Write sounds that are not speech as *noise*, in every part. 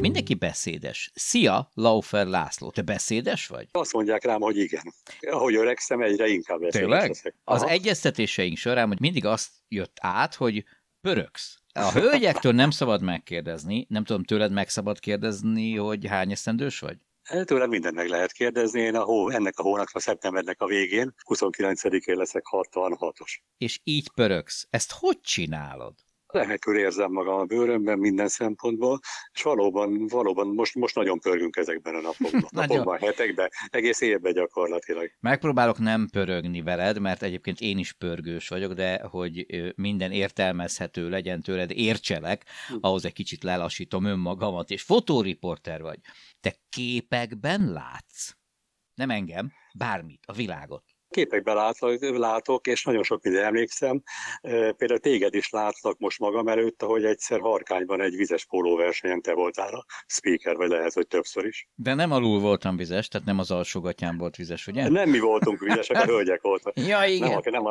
Mindenki beszédes. Szia, Laufer László. Te beszédes vagy? Azt mondják rám, hogy igen. Ahogy öregszem, egyre inkább beszédes Tényleg? leszek. Az Aha. egyeztetéseink során hogy mindig azt jött át, hogy pöröksz. A hölgyektől nem szabad megkérdezni, nem tudom, tőled meg szabad kérdezni, hogy hány esztendős vagy? Tőlem mindent meg lehet kérdezni. Én a hó, ennek a hónapnak, a szeptembernek a végén, 29-én leszek 66-os. És így pöröksz. Ezt hogy csinálod? Remekül érzem magam a bőrömben minden szempontból, és valóban, valóban most, most nagyon pörgünk ezekben a napokban, *laughs* napokban hetekben, egész évben gyakorlatilag. Megpróbálok nem pörögni veled, mert egyébként én is pörgős vagyok, de hogy minden értelmezhető legyen tőled, értselek, ahhoz egy kicsit lelassítom önmagamat, és fotóriporter vagy. Te képekben látsz? Nem engem, bármit, a világot. Képekben látlak, látok, és nagyon sok ide emlékszem. Például téged is látlak most magam előtt, ahogy egyszer Harkányban egy vizes pólóversenyen te voltál a speaker, vagy lehet, hogy többször is. De nem alul voltam vizes, tehát nem az alsógatyám volt vizes, ugye? Nem mi voltunk vizesek, a *laughs* hölgyek voltak. Ja, Nem, igen. aki nem,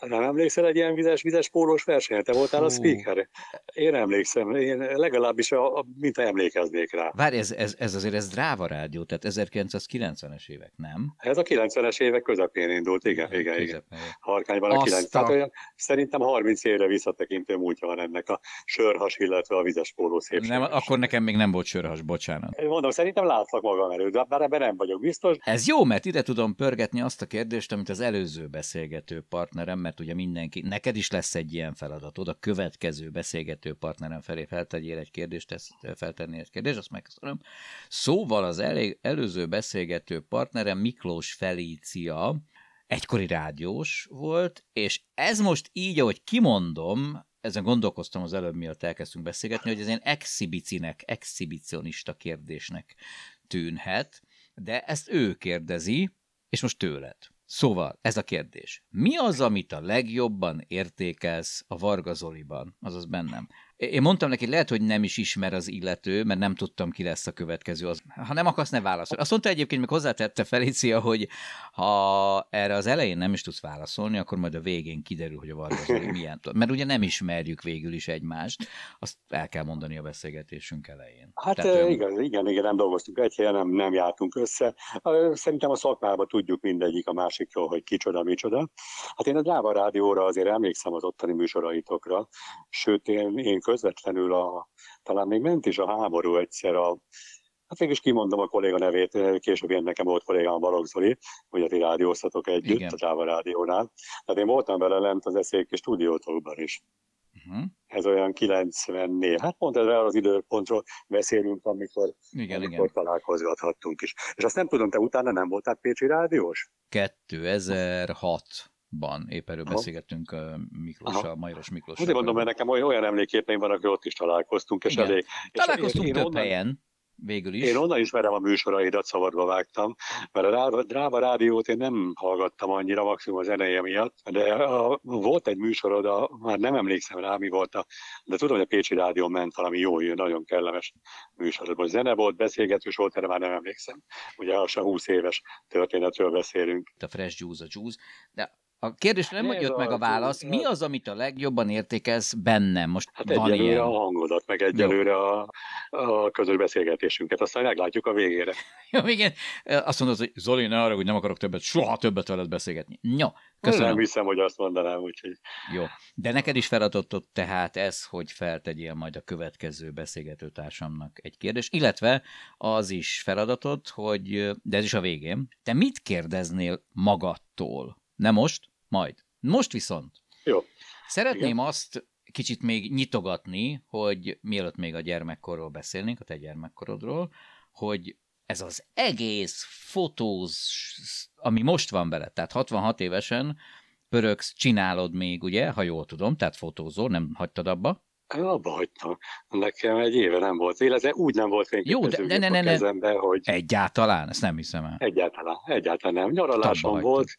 nem emlékszel egy ilyen vizes, vizes pólós versenyen? Te voltál a Hú. speaker? Én emlékszem, én legalábbis, a, a, mint emlékeznék rá. Várj, ez, ez, ez azért ez dráva rádió, tehát 1990-es évek, nem? Ez a 90-es évek közepén indult, igen, igen, igen. Harkányban a Azt 9. a- Tehát olyan, szerintem 30 évre visszatekintő múltja van ennek a sörhas, illetve a vizes póló szépséges. Nem, akkor nekem még nem volt sörhas, bocsánat. Mondom, szerintem látlak magam előtt, de bár ebben nem vagyok biztos. Ez jó, mert ide tudom pörgetni azt a kérdést, amit az előző beszélgető partnerem, mert ugye mindenki, neked is lesz egy ilyen feladatod, a következő beszélgető partnerem felé feltegyél egy kérdést, ezt feltenni egy kérdést, azt megköszönöm. Szóval az elég, előző beszélgető partnerem Miklós Felícia, egykori rádiós volt, és ez most így, ahogy kimondom, ezen gondolkoztam az előbb, miatt elkezdtünk beszélgetni, hogy ez ilyen exhibicinek, exhibicionista kérdésnek tűnhet, de ezt ő kérdezi, és most tőled. Szóval, ez a kérdés. Mi az, amit a legjobban értékelsz a Varga Zoliban, azaz bennem? Én mondtam neki, lehet, hogy nem is ismer az illető, mert nem tudtam, ki lesz a következő. Az, ha nem akarsz, ne válaszolj. Azt mondta egyébként, még hozzátette Felicia, hogy ha erre az elején nem is tudsz válaszolni, akkor majd a végén kiderül, hogy a Varga Zoli milyen. Mert ugye nem ismerjük végül is egymást, azt el kell mondani a beszélgetésünk elején. Hát Tehát, Tehát, öm, igen, igen, nem dolgoztunk egy helyen, nem, nem jártunk össze. Szerintem a szakmában tudjuk mindegyik a másikról, hogy kicsoda, micsoda. Hát én a Dráva Rádióra azért emlékszem az ottani műsoraitokra, sőt én, én közvetlenül a, talán még ment is a háború egyszer a Hát végül is kimondom a kolléga nevét, később én nekem volt kollégám Balogh Zoli, hogy ti rádióztatok együtt Igen. a Dráva Rádiónál. Tehát én voltam vele lent az eszék stúdiótokban is. uh-huh. Ez olyan 94. Hát pont erre az időpontról beszélünk, amikor Igen, amikor igen. találkozgathattunk is. És azt nem tudom, te utána nem voltál Pécsi rádiós? 2006-ban épp erről Aha. beszélgettünk Miklóssal, Aha. Majros Miklós. Azért mondom, mert nekem olyan, emléképeim vannak, hogy ott is találkoztunk, és Igen. elég. És Találkoztunk én, több onnan, helyen, végül is. Én onnan ismerem a műsoraidat, szabadba vágtam, mert a Dráva Rádiót én nem hallgattam annyira, maximum az zeneje miatt, de a, volt egy műsorod, a, már nem emlékszem rá, mi volt, a, de tudom, hogy a Pécsi Rádió ment valami jó, nagyon kellemes műsorod. Zene volt, beszélgetős volt, erre már nem emlékszem. Ugye a 20 éves történetről beszélünk. a Fresh Juice a Juice, de a kérdésre nem Ez jött meg a válasz. Mi az, amit a legjobban értékelsz bennem? Most Hát van egyelőre ilyen. a hangodat, meg egyelőre a, a közös beszélgetésünket, aztán meglátjuk a végére. *laughs* Jó, igen. Azt mondod, hogy Zoli, ne arra, hogy nem akarok többet, soha többet veled beszélgetni. Jó, Nem köszönöm. hiszem, hogy azt mondanám, úgyhogy Jó. De neked is feladatot tehát ez, hogy feltegyél majd a következő beszélgető társamnak egy kérdést, illetve az is feladatod, hogy, de ez is a végén, te mit kérdeznél magadtól? Nem most, majd. Most viszont. Jó. Szeretném Igen. azt kicsit még nyitogatni, hogy mielőtt még a gyermekkorról beszélnénk, a te gyermekkorodról, hogy ez az egész fotóz, ami most van bele, tehát 66 évesen pöröksz, csinálod még, ugye, ha jól tudom, tehát fotózol, nem hagytad abba. Abba hagytam. Nekem egy éve nem volt, illetve úgy nem volt fényképezőgép Jó, de ne, ne, ne, kezembe, hogy Egyáltalán, ezt nem hiszem el. egyáltalán, egyáltalán nem. Nyaralásom volt,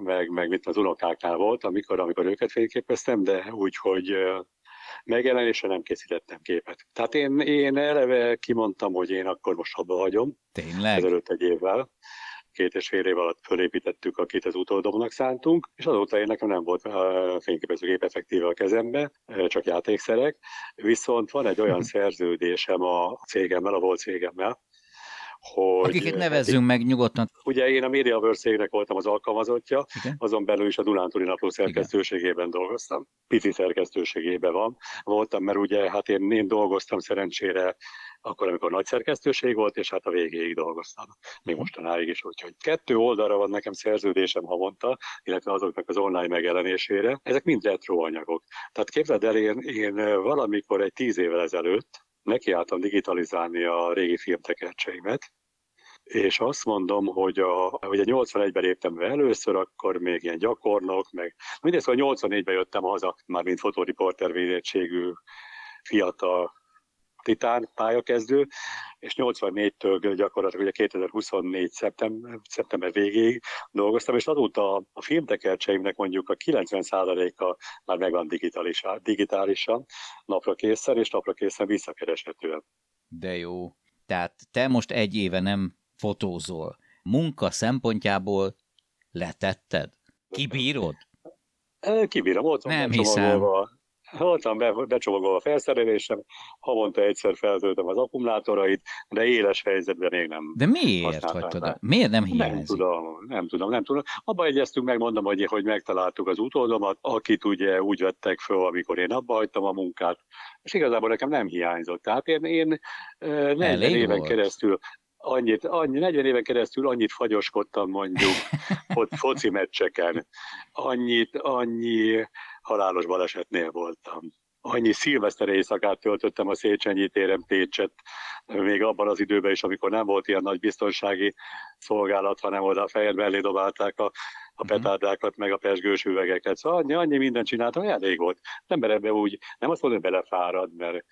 meg, meg mit az unokáknál volt, amikor, amikor őket fényképeztem, de úgy, hogy megjelenésre nem készítettem képet. Tehát én, én eleve kimondtam, hogy én akkor most abba hagyom, Tényleg? ezelőtt egy évvel, két és fél év alatt fölépítettük, akit az utódomnak szántunk, és azóta én nekem nem volt fényképezőgép effektíve a kezembe, csak játékszerek, viszont van egy olyan szerződésem a cégemmel, a volt cégemmel, hogy... Akiket nevezzünk meg nyugodtan. Ugye én a Mediaverse cégnek voltam az alkalmazottja, Igen? azon belül is a Dunántúli Napló szerkesztőségében dolgoztam. Pici szerkesztőségében van. Voltam, mert ugye hát én, én dolgoztam szerencsére akkor, amikor nagy szerkesztőség volt, és hát a végéig dolgoztam. Még mostanáig is, úgyhogy kettő oldalra van nekem szerződésem havonta, illetve azoknak az online megjelenésére. Ezek mind retro anyagok. Tehát képzeld el, én, én valamikor egy tíz évvel ezelőtt nekiálltam digitalizálni a régi filmtekercseimet, és azt mondom, hogy a, ugye 81-ben léptem be először, akkor még ilyen gyakornok, meg mindezt, szóval 84-ben jöttem haza, már mint fotóriporter védettségű fiatal titán pályakezdő, és 84-től gyakorlatilag ugye 2024 szeptember, szeptember végéig dolgoztam, és azóta a filmtekercseimnek mondjuk a 90%-a már megvan digitálisan, digitálisan napra készen, és napra készen visszakereshetően. De jó. Tehát te most egy éve nem fotózol. Munka szempontjából letetted? Kibírod? Kibírom, ott van Nem becsomagolva, ott van be, becsomagolva a felszerelésem, havonta egyszer feltöltöm az akkumulátorait, de éles helyzetben még nem. De miért hagytad? el? Miért nem Nem hiányzik? tudom, nem tudom, nem tudom. Abba egyeztünk meg, mondom, hogy, hogy megtaláltuk az utódomat, akit ugye úgy vettek föl, amikor én abba hagytam a munkát, és igazából nekem nem hiányzott. Tehát én, én ö, 40 Elég éven volt. keresztül annyit, annyi, 40 éven keresztül annyit fagyoskodtam mondjuk *laughs* fo- foci meccseken, annyit, annyi halálos balesetnél voltam. Annyi szilveszter éjszakát töltöttem a Széchenyi téren Pécset, még abban az időben is, amikor nem volt ilyen nagy biztonsági szolgálat, hanem oda a fejed mellé dobálták a, a Mhm. petárdákat, meg a pesgős üvegeket. Szóval annyi, annyi mindent csináltam, elég volt. Nem ebbe úgy, nem azt mondom, hogy belefárad, mert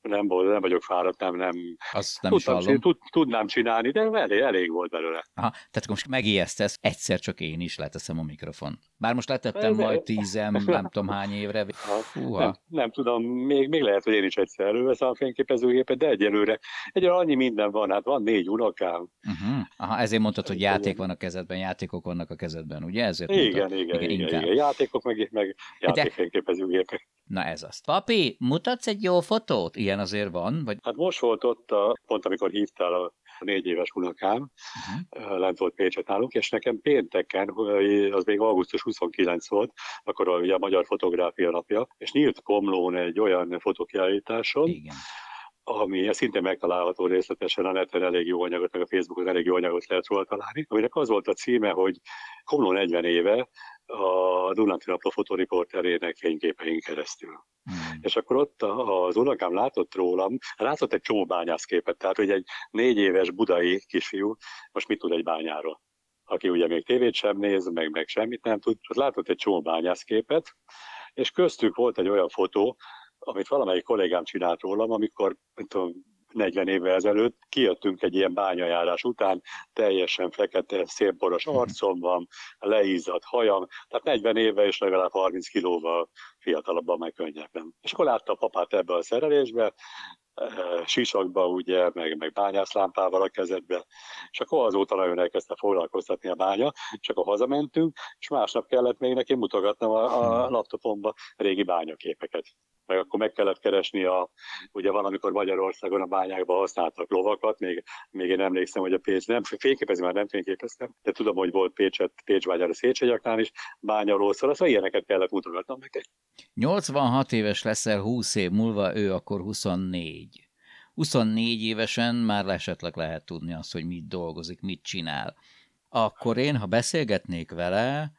nem, volt, nem vagyok fáradt, nem, nem. Azt nem is Tudtam, hallom. tud, tudnám csinálni, de elég, elég volt belőle. Aha, tehát most megijesztesz, egyszer csak én is leteszem a mikrofon. Bár most letettem De- majd tízem, nem tudom hány évre. *laughs* Ha, Húha. nem, nem tudom, még, még lehet, hogy én is egyszer előveszem a fényképezőgépet, de egyelőre, egyelőre annyi minden van, hát van négy unokám. Uh-huh. Aha, ezért mondtad, hogy játék van a kezedben, játékok vannak a kezedben, ugye? Ezért. Igen, igen, igen, igen, inkább. igen, játékok, meg, meg játékfényképezőgépek. Na ez az. Papi, mutatsz egy jó fotót? Ilyen azért van? Vagy... Hát most volt ott, a, pont amikor hívtál a négy éves unokám, Uh-huh. lent volt Pécset nálunk, és nekem pénteken, az még augusztus 29 volt, akkor ugye a Magyar Fotográfia napja, és nyílt Komlón egy olyan fotokiállításon, Igen. Ami szintén megtalálható részletesen a neten elég jó anyagot, meg a Facebookon elég jó anyagot lehet róla találni, aminek az volt a címe, hogy Komló 40 éve a Dunántúli Napló fotoriporterének fényképein keresztül. Hmm. És akkor ott az unokám látott rólam, látott egy csomó bányászképet, tehát hogy egy négy éves budai kisfiú most mit tud egy bányáról aki ugye még tévét sem néz, meg, meg semmit nem tud, az látott egy csomó bányászképet, és köztük volt egy olyan fotó, amit valamelyik kollégám csinált rólam, amikor nem tudom, 40 évvel ezelőtt kijöttünk egy ilyen bányajárás után, teljesen fekete, szélporos arcom van, leízadt hajam, tehát 40 éve és legalább 30 kilóval fiatalabban, meg könnyebben. És akkor látta a papát ebbe a szerelésbe, eh, sisakba ugye, meg, meg bányászlámpával a kezedbe, és akkor azóta nagyon elkezdte foglalkoztatni a bánya, és akkor hazamentünk, és másnap kellett még neki mutogatnom a, a laptopomba régi bányaképeket. Meg akkor meg kellett keresni a, ugye van, amikor Magyarországon a bányákban használtak lovakat, még, még én emlékszem, hogy a Pécs, nem fényképezni már nem fényképeztem, de tudom, hogy volt Pécset, Pécs bányára Széchenyaknál is, bányaló szól, szóval ilyeneket kellett mutogatnom neki. 86 éves leszel 20 év múlva, ő akkor 24. 24 évesen már esetleg lehet tudni azt, hogy mit dolgozik, mit csinál. Akkor én, ha beszélgetnék vele,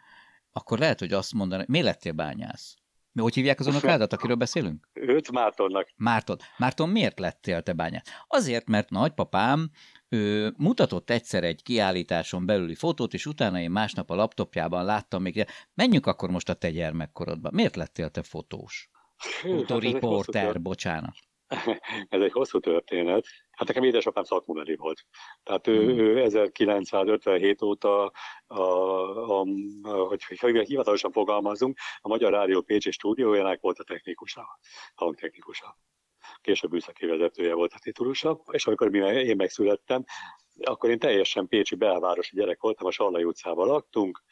akkor lehet, hogy azt mondaná, mi lettél bányász? Mi, hogy hívják az unokádat, akiről beszélünk? Őt Mártonnak Márton. Márton, miért lettél te bányász? Azért, mert nagypapám ő mutatott egyszer egy kiállításon belüli fotót, és utána én másnap a laptopjában láttam még, menjünk akkor most a te gyermekkorodba. Miért lettél te fotós? *laughs* Autoriporter, bocsánat. *laughs* Ez egy hosszú történet. Hát nekem édesapám szakmuneri volt. Tehát ő, hmm. ő 1957 óta, a, a, a, hogy, hogy hivatalosan fogalmazunk, a Magyar Rádió Pécsi stúdiójának volt a technikusa, hangtechnikusa. Később műszaki vezetője volt a titulusa, és amikor én megszülettem, akkor én teljesen pécsi belvárosi gyerek voltam, a Sallai utcában laktunk,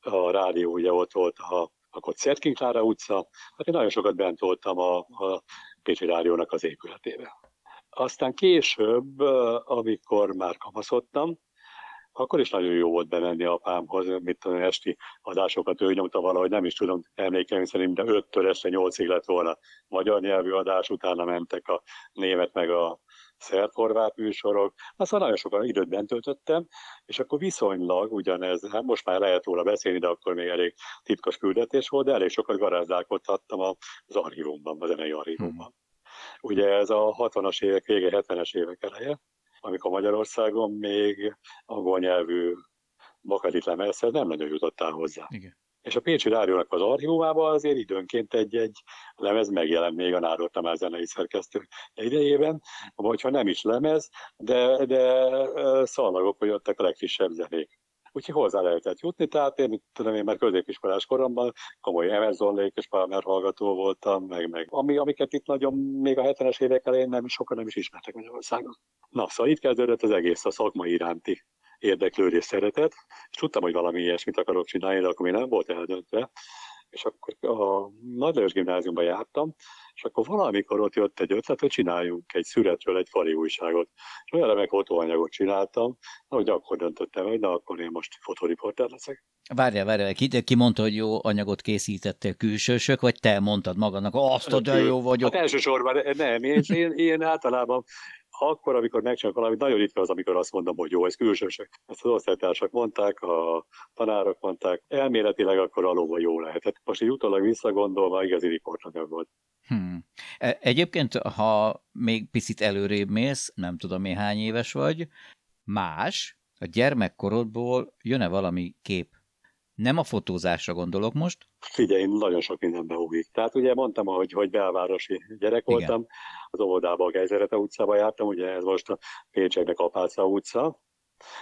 a rádió ugye ott volt a akkor Klára utca, hát én nagyon sokat bent voltam a, a Pécsi Rádiónak az épületébe. Aztán később, amikor már kamaszodtam, akkor is nagyon jó volt bemenni apámhoz, mit tudom, esti adásokat ő nyomta valahogy, nem is tudom, emlékeim szerint, de 5-től este 8-ig lett volna magyar nyelvű adás, utána mentek a német meg a szerb-horvát műsorok, aztán nagyon sokan időt bent töltöttem, és akkor viszonylag ugyanez, hát most már lehet róla beszélni, de akkor még elég titkos küldetés volt, de elég sokat garázdálkodhattam az archívumban, a zenei archívumban. Ugye ez a 60-as évek vége, 70-es évek eleje, amikor Magyarországon még angol nyelvű bakadit lemezhez nem nagyon jutottál hozzá. Igen. És a Pécsi Rádiónak az archívumában azért időnként egy-egy lemez megjelent még a Nádor Tamás zenei szerkesztő idejében, vagy ha nem is lemez, de, de szalagok, hogy jöttek a legfrissebb zenék úgyhogy hozzá lehetett jutni, tehát én tudom, én már középiskolás koromban komoly Emerson Lake és Palmer hallgató voltam, meg, meg ami, amiket itt nagyon még a 70-es évek elején nem, sokan nem is ismertek Magyarországon. Na, szóval itt kezdődött az egész a szakmai iránti érdeklődés, szeretet, és tudtam, hogy valami ilyesmit akarok csinálni, de akkor még nem volt eldöntve, és akkor a Nagy Lajos gimnáziumban jártam, és akkor valamikor ott jött egy ötlet, hogy csináljunk egy szüretről egy fali újságot. És olyan remek fotóanyagot csináltam, hogy akkor döntöttem, hogy na akkor én most fotóriporter leszek. Várjál, várjál, ki, ki mondta, hogy jó anyagot készítettél külsősök, vagy te mondtad magadnak, azt, hát, de jó vagyok? Hát elsősorban nem, én, én, én általában akkor, amikor megcsinálok valamit, nagyon ritka az, amikor azt mondom, hogy jó, ez külsősök. Ezt az osztálytársak mondták, a tanárok mondták, elméletileg akkor alóban jó lehetett. Most így utólag visszagondolva igazi riportanyag volt. Hmm. E, egyébként, ha még picit előrébb mész, nem tudom hány éves vagy, más, a gyermekkorodból jön-e valami kép? Nem a fotózásra gondolok most. Figyelj, nagyon sok mindenbe ugrik. Tehát ugye mondtam, hogy, hogy belvárosi gyerek Igen. voltam, az óvodában a Gejzerete utcába jártam, ugye ez most a Pécseknek Apáca utca,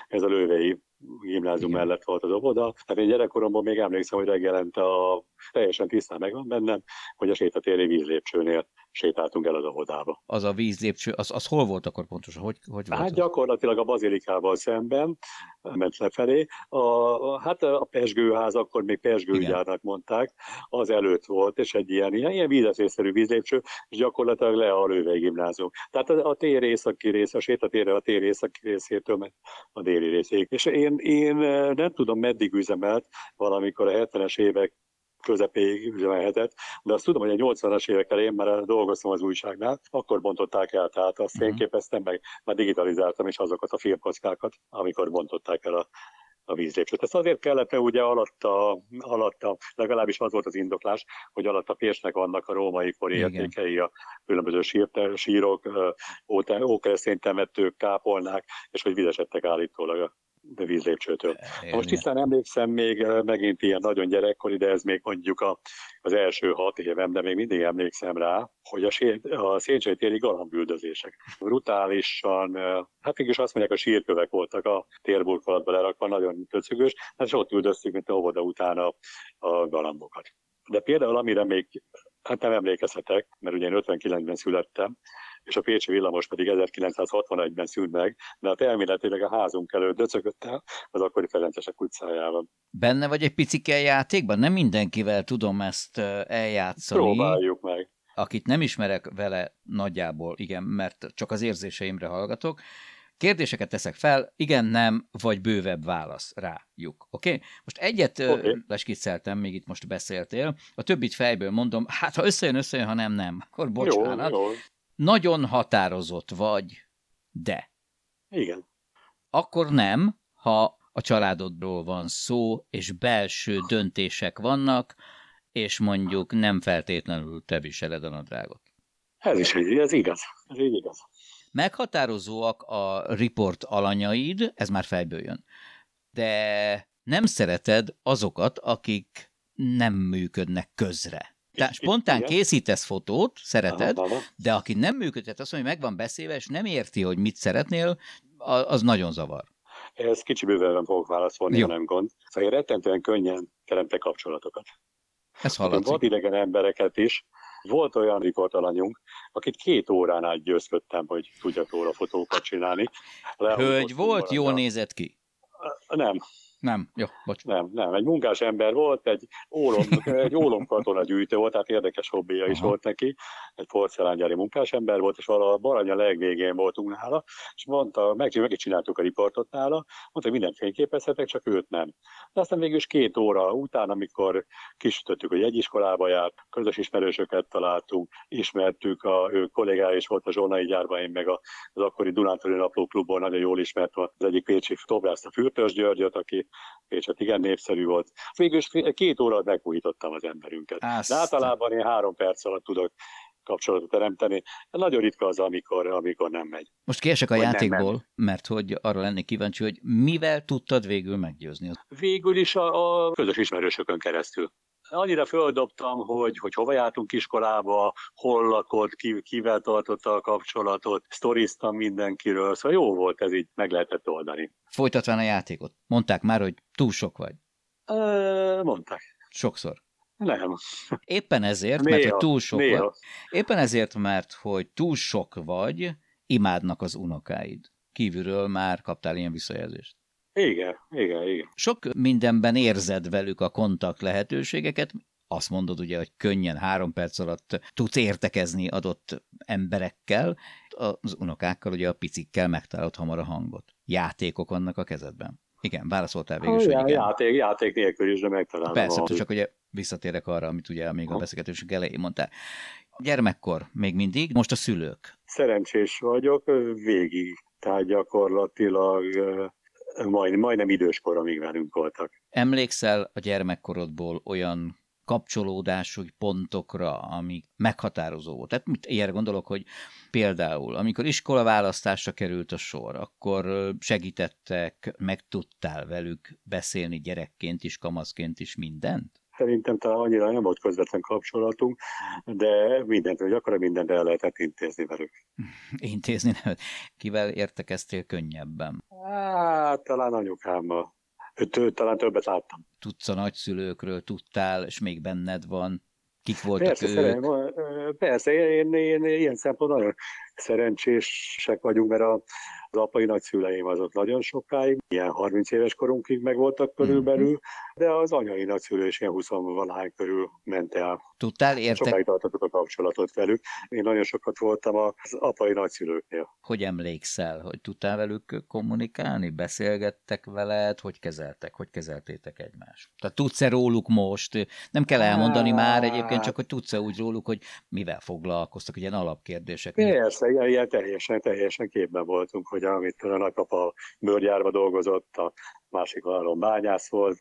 ez a lővei gimnázium Igen. mellett volt az óvoda. Tehát én gyerekkoromban még emlékszem, hogy reggelente a, teljesen tisztán megvan bennem, hogy a sétatéri vízlépcsőnél sétáltunk el az óvodába. Az a vízlépcső, az, az hol volt akkor pontosan? Hogy, hogy volt hát az? gyakorlatilag a bazilikával szemben ment lefelé. A, a, hát a Pesgőház, akkor még Pesgőgyárnak mondták, az előtt volt, és egy ilyen, ilyen, ilyen vízeszészszerű vízlépcső, és gyakorlatilag le a Lővei gimnázium. Tehát a, a tér északi rész, a sétatérre a tér északi részétől a déli részéig. És én, én nem tudom, meddig üzemelt valamikor a 70-es évek közepéig üzemelhetett, de azt tudom, hogy a 80-as évek elején már dolgoztam az újságnál, akkor bontották el, tehát azt uh-huh. fényképeztem meg, már digitalizáltam is azokat a filmkockákat, amikor bontották el a a vízlépcsőt. Ezt azért kellett, mert ugye alatta, alatta, legalábbis az volt az indoklás, hogy alatta Pécsnek vannak a római kori értékei, a különböző sír, sírok, ókeresztény temetők, kápolnák, és hogy vizesedtek állítólag a vízlépcsőtől. Élni. Most tisztán emlékszem még megint ilyen nagyon gyerekkori, de ez még mondjuk a, az első hat évem, de még mindig emlékszem rá, hogy a, a Széchenyi téri galambüldözések brutálisan, hát mégis azt mondják, a sírkövek voltak a térburkolatba lerakva, nagyon köcögös, hát és ott üldöztük, mint a óvoda után a, a galambokat. De például, amire még hát nem emlékezhetek, mert ugye én 59-ben születtem, és a Pécsi villamos pedig 1961-ben szűnt meg, de hát elméletileg a házunk előtt döcögött el az akkori Ferencesek utcájában. Benne vagy egy picike játékban? Nem mindenkivel tudom ezt eljátszani. Próbáljuk meg. Akit nem ismerek vele nagyjából, igen, mert csak az érzéseimre hallgatok, Kérdéseket teszek fel, igen, nem, vagy bővebb válasz rájuk. Oké? Okay? Most egyet okay. leskicceltem, még itt most beszéltél, a többit fejből mondom, hát ha összejön, összejön, ha nem, nem, akkor bocsánat. Jó, jó. Nagyon határozott vagy, de. Igen. Akkor nem, ha a családodról van szó, és belső döntések vannak, és mondjuk nem feltétlenül te viseled a nadrágot. Ez is így, ez igaz. Ez így igaz. Meghatározóak a riport alanyaid, ez már fejből jön, de nem szereted azokat, akik nem működnek közre. Tehát spontán igen. készítesz fotót, szereted, Aha, aha. de aki nem működtet, azt mondja, hogy meg van beszélve, és nem érti, hogy mit szeretnél, az nagyon zavar. Ez kicsi bővelben fogok válaszolni, Jó. nem gond. Szóval én rettentően könnyen teremtek kapcsolatokat. Ez Volt hallatszik. idegen embereket is. Volt olyan riportalanyunk, akit két órán át győzködtem, hogy tudjak róla fotókat csinálni. Lealudott Hölgy volt, jól nézett ki. Nem, Nem, jó, bocs. nem, nem. Egy munkás ember volt, egy ólom, egy ólom katona gyűjtő volt, tehát érdekes hobbija is Aha. volt neki. Egy porcelángyári munkás ember volt, és valahol a Baranya legvégén voltunk nála, és mondta, meg, meg is csináltuk a riportot nála, mondta, hogy mindent fényképezhetek, csak őt nem. De aztán végül is két óra után, amikor kisütöttük, hogy egy iskolába járt, közös ismerősöket találtunk, ismertük, a ő kollégái is volt a zsolnai gyárban, én meg az akkori Dunántúli Napló Klubból nagyon jól ismert az egyik pécsi tobrászt, a Fürtös Györgyöt, aki Pécset igen népszerű volt. Végül is két óra alatt megújítottam az emberünket. De Aztán. általában én három perc alatt tudok kapcsolatot teremteni. Nagyon ritka az, amikor, amikor nem megy. Most kiesek a nem, játékból, mert hogy arra lennék kíváncsi, hogy mivel tudtad végül meggyőzni? Végül is a, a közös ismerősökön keresztül. Annyira földobtam, hogy, hogy hova jártunk iskolába, hol lakott, ki, kivel tartotta a kapcsolatot, sztoriztam mindenkiről, szóval jó volt ez így, meg lehetett oldani. Folytatván a játékot. Mondták már, hogy túl sok vagy. Ö, mondták. Sokszor. Nem. Éppen ezért, mert hogy túl sok néha. vagy. Éppen ezért, mert hogy túl sok vagy, imádnak az unokáid. Kívülről már kaptál ilyen visszajelzést. Igen, igen, igen. Sok mindenben érzed velük a kontakt lehetőségeket, azt mondod ugye, hogy könnyen három perc alatt tudsz értekezni adott emberekkel, az unokákkal, ugye a picikkel megtalálod hamar a hangot. Játékok vannak a kezedben. Igen, válaszoltál végül is, igen. játék, játék nélkül is, de megtalálom. Persze, a- csak ugye visszatérek arra, amit ugye még a Aha. beszélgetésünk elején mondtál. Gyermekkor még mindig, most a szülők. Szerencsés vagyok, végig, tehát gyakorlatilag majd, majdnem időskor, amíg velünk voltak. Emlékszel a gyermekkorodból olyan kapcsolódású pontokra, ami meghatározó volt. Tehát mit, ilyenre gondolok, hogy például, amikor iskolaválasztásra került a sor, akkor segítettek, meg tudtál velük beszélni gyerekként is, kamaszként is mindent? Szerintem talán annyira nem volt közvetlen kapcsolatunk, de mindent, hogy akkor mindent el lehetett intézni velük. *laughs* Intézni. Kivel értekeztél könnyebben? Hát, talán anyukámmal. Őt, talán többet láttam. Tudsz a nagyszülőkről, tudtál, és még benned van. Kik voltak Persze, ők? szeren, ö, persze én, én, én, ilyen szempontból nagyon szerencsések vagyunk, mert a, az apai nagyszüleim azok nagyon sokáig, ilyen 30 éves korunkig meg voltak körülbelül, de az anyai nagyszülő is ilyen 20 valahány körül ment el. Tudtál értek, Sokáig tartottuk a kapcsolatot velük. Én nagyon sokat voltam az apai nagyszülőknél. hogy emlékszel, hogy tudtál velük kommunikálni, beszélgettek veled, hogy kezeltek, hogy kezeltétek egymást? Tehát tudsz-e róluk most, nem kell elmondani már egyébként, csak hogy tudsz-e úgy róluk, hogy mivel foglalkoztak, ilyen alapkérdések. Persze, ilyen, teljesen, teljesen képben voltunk, hogy amit a nagypapa bőrgyárba dolgozott, a másik oldalon bányász volt.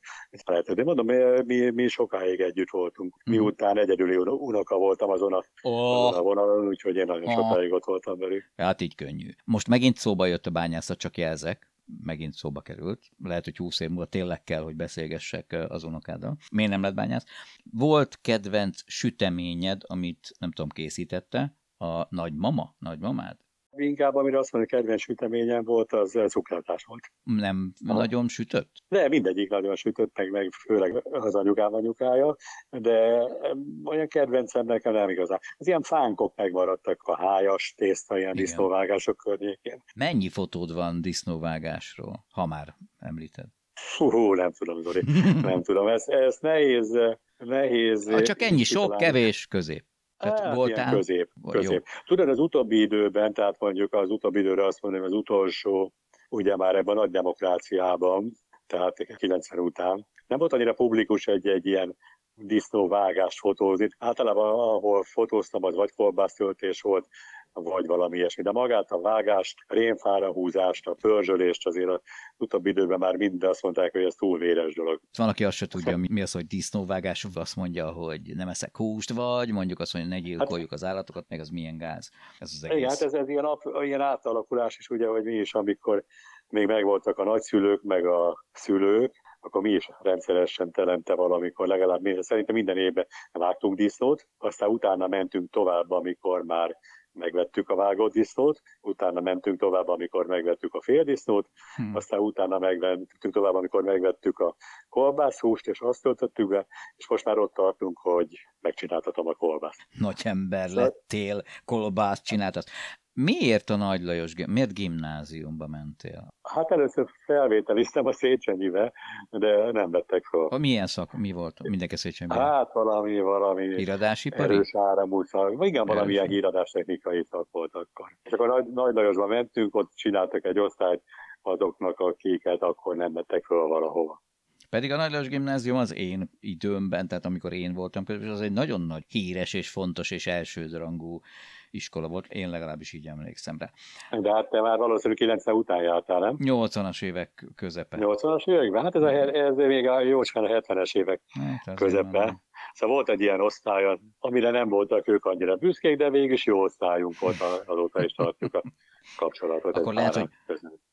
De mondom, mi, mi, mi sokáig együtt voltunk. Mhm. Miután egyedüli un- unoka voltam azon a, azon a Oh, vonalon, úgyhogy én nagyon Ah. sokáig ott voltam velük. hát így könnyű. Most megint szóba jött a bányászat, csak jelzek, megint szóba került. Lehet, hogy 20 év múlva tényleg kell, hogy beszélgessek az unokáddal. Miért nem lett bányász? Volt kedvenc süteményed, amit nem tudom, készítette, a nagymama, nagymamád? Inkább, amire azt mondom, hogy kedvenc süteményem volt, az cukrátás volt. Nem Aha. nagyon sütött? De mindegyik nagyon sütött, meg, meg főleg az anyukám anyukája, de olyan kedvencem nekem nem igazán. Az ilyen fánkok megmaradtak a hájas tészta, ilyen Igen. disznóvágások környékén. Mennyi fotód van disznóvágásról, ha már említed? Fú, nem tudom, Zoli, *laughs* nem tudom. Ez, ez nehéz, nehéz. Ha csak ennyi, sok, kitalálni. kevés, közép. Tehát Hát, voltál? közép, Jó. közép. Tudod, az utóbbi időben, tehát mondjuk az utóbbi időre azt mondom, az utolsó, ugye már ebben a nagy demokráciában, tehát 90 után, nem volt annyira publikus egy, egy ilyen disznóvágást fotózni. Általában ahol fotóztam, az vagy kolbásztöltés volt, vagy valami ilyesmi. De magát a vágást, a rémfára húzást, a pörzsölést azért az utóbbi időben már mind azt mondták, hogy ez túl véres dolog. Van, aki azt se tudja, mi az, hogy disznóvágás, azt mondja, hogy nem eszek húst, vagy mondjuk azt mondja, hogy ne gyilkoljuk az állatokat, meg az milyen gáz. Ez az egész. Igen, hát ez, ez ilyen, ap, ilyen átalakulás is, ugye, hogy mi is, amikor még megvoltak a nagyszülők, meg a szülők, akkor mi is rendszeresen telente valamikor, legalább szerintem minden évben vágtunk disznót, aztán utána mentünk tovább, amikor már megvettük a vágott disznót, utána mentünk tovább, amikor megvettük a féldisznót, hmm. aztán utána megvettünk tovább, amikor megvettük a kolbászhúst, és azt töltöttük be, és most már ott tartunk, hogy megcsináltatom a kolbászt. Nagy ember lettél, kolbászt csináltat. Miért a Nagy Lajos, miért gimnáziumba mentél? Hát először felvételiztem a Széchenyibe, de nem vettek fel. A milyen szak, mi volt mindenki Széchenyibe? Hát valami, valami Híradási pari? erős áramú szak, igen, valamilyen híradástechnikai szak volt akkor. És akkor Nagy, Nagy Lajosba mentünk, ott csináltak egy osztályt azoknak, akiket akkor nem vettek fel valahova. Pedig a Nagy Lajos Gimnázium az én időmben, tehát amikor én voltam, az egy nagyon nagy híres és fontos és elsődrangú iskola volt, én legalábbis így emlékszem rá. De hát te már valószínűleg 90 után jártál, nem? 80-as évek közepe. 80-as években? Hát ez, a, ez még a jócskán a 70-es évek hát közepe. Szóval volt egy ilyen osztály, amire nem voltak ők annyira büszkék, de végig jó osztályunk volt, azóta is tartjuk a kapcsolatot. Akkor lehet, hogy,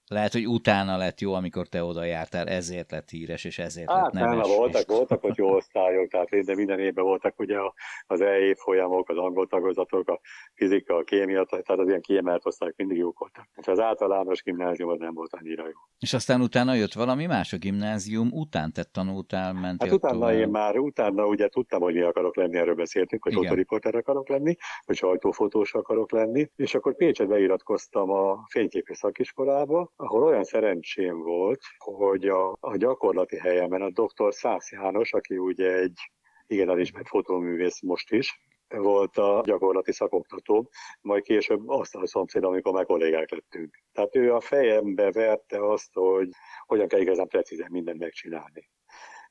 lehet, hogy utána lett jó, amikor te oda jártál, ezért lett híres, és ezért hát, lett neves. Nem, voltak, és... voltak ott jó osztályok, tehát de minden évben voltak ugye az EI folyamok, az angol tagozatok, a fizika, a kémia, tehát az ilyen kiemelt osztályok mindig jók voltak. És az általános gimnázium az nem volt annyira jó. És aztán utána jött valami más a gimnázium után, te tanultál, mentél Hát utána tovább. én már, utána ugye tudtam, hogy mi akarok lenni, erről beszéltünk, hogy fotoriporter akarok lenni, hogy sajtófotós akarok lenni, és akkor Pécset beiratkoztam a fényképész szakiskolába, ahol olyan szerencsém volt, hogy a, a gyakorlati helyemen a dr. Szász János, aki ugye egy igen elismert fotóművész most is, volt a gyakorlati szakoktató, majd később azt a szomszéd, amikor meg kollégák lettünk. Tehát ő a fejembe verte azt, hogy hogyan kell igazán precízen mindent megcsinálni.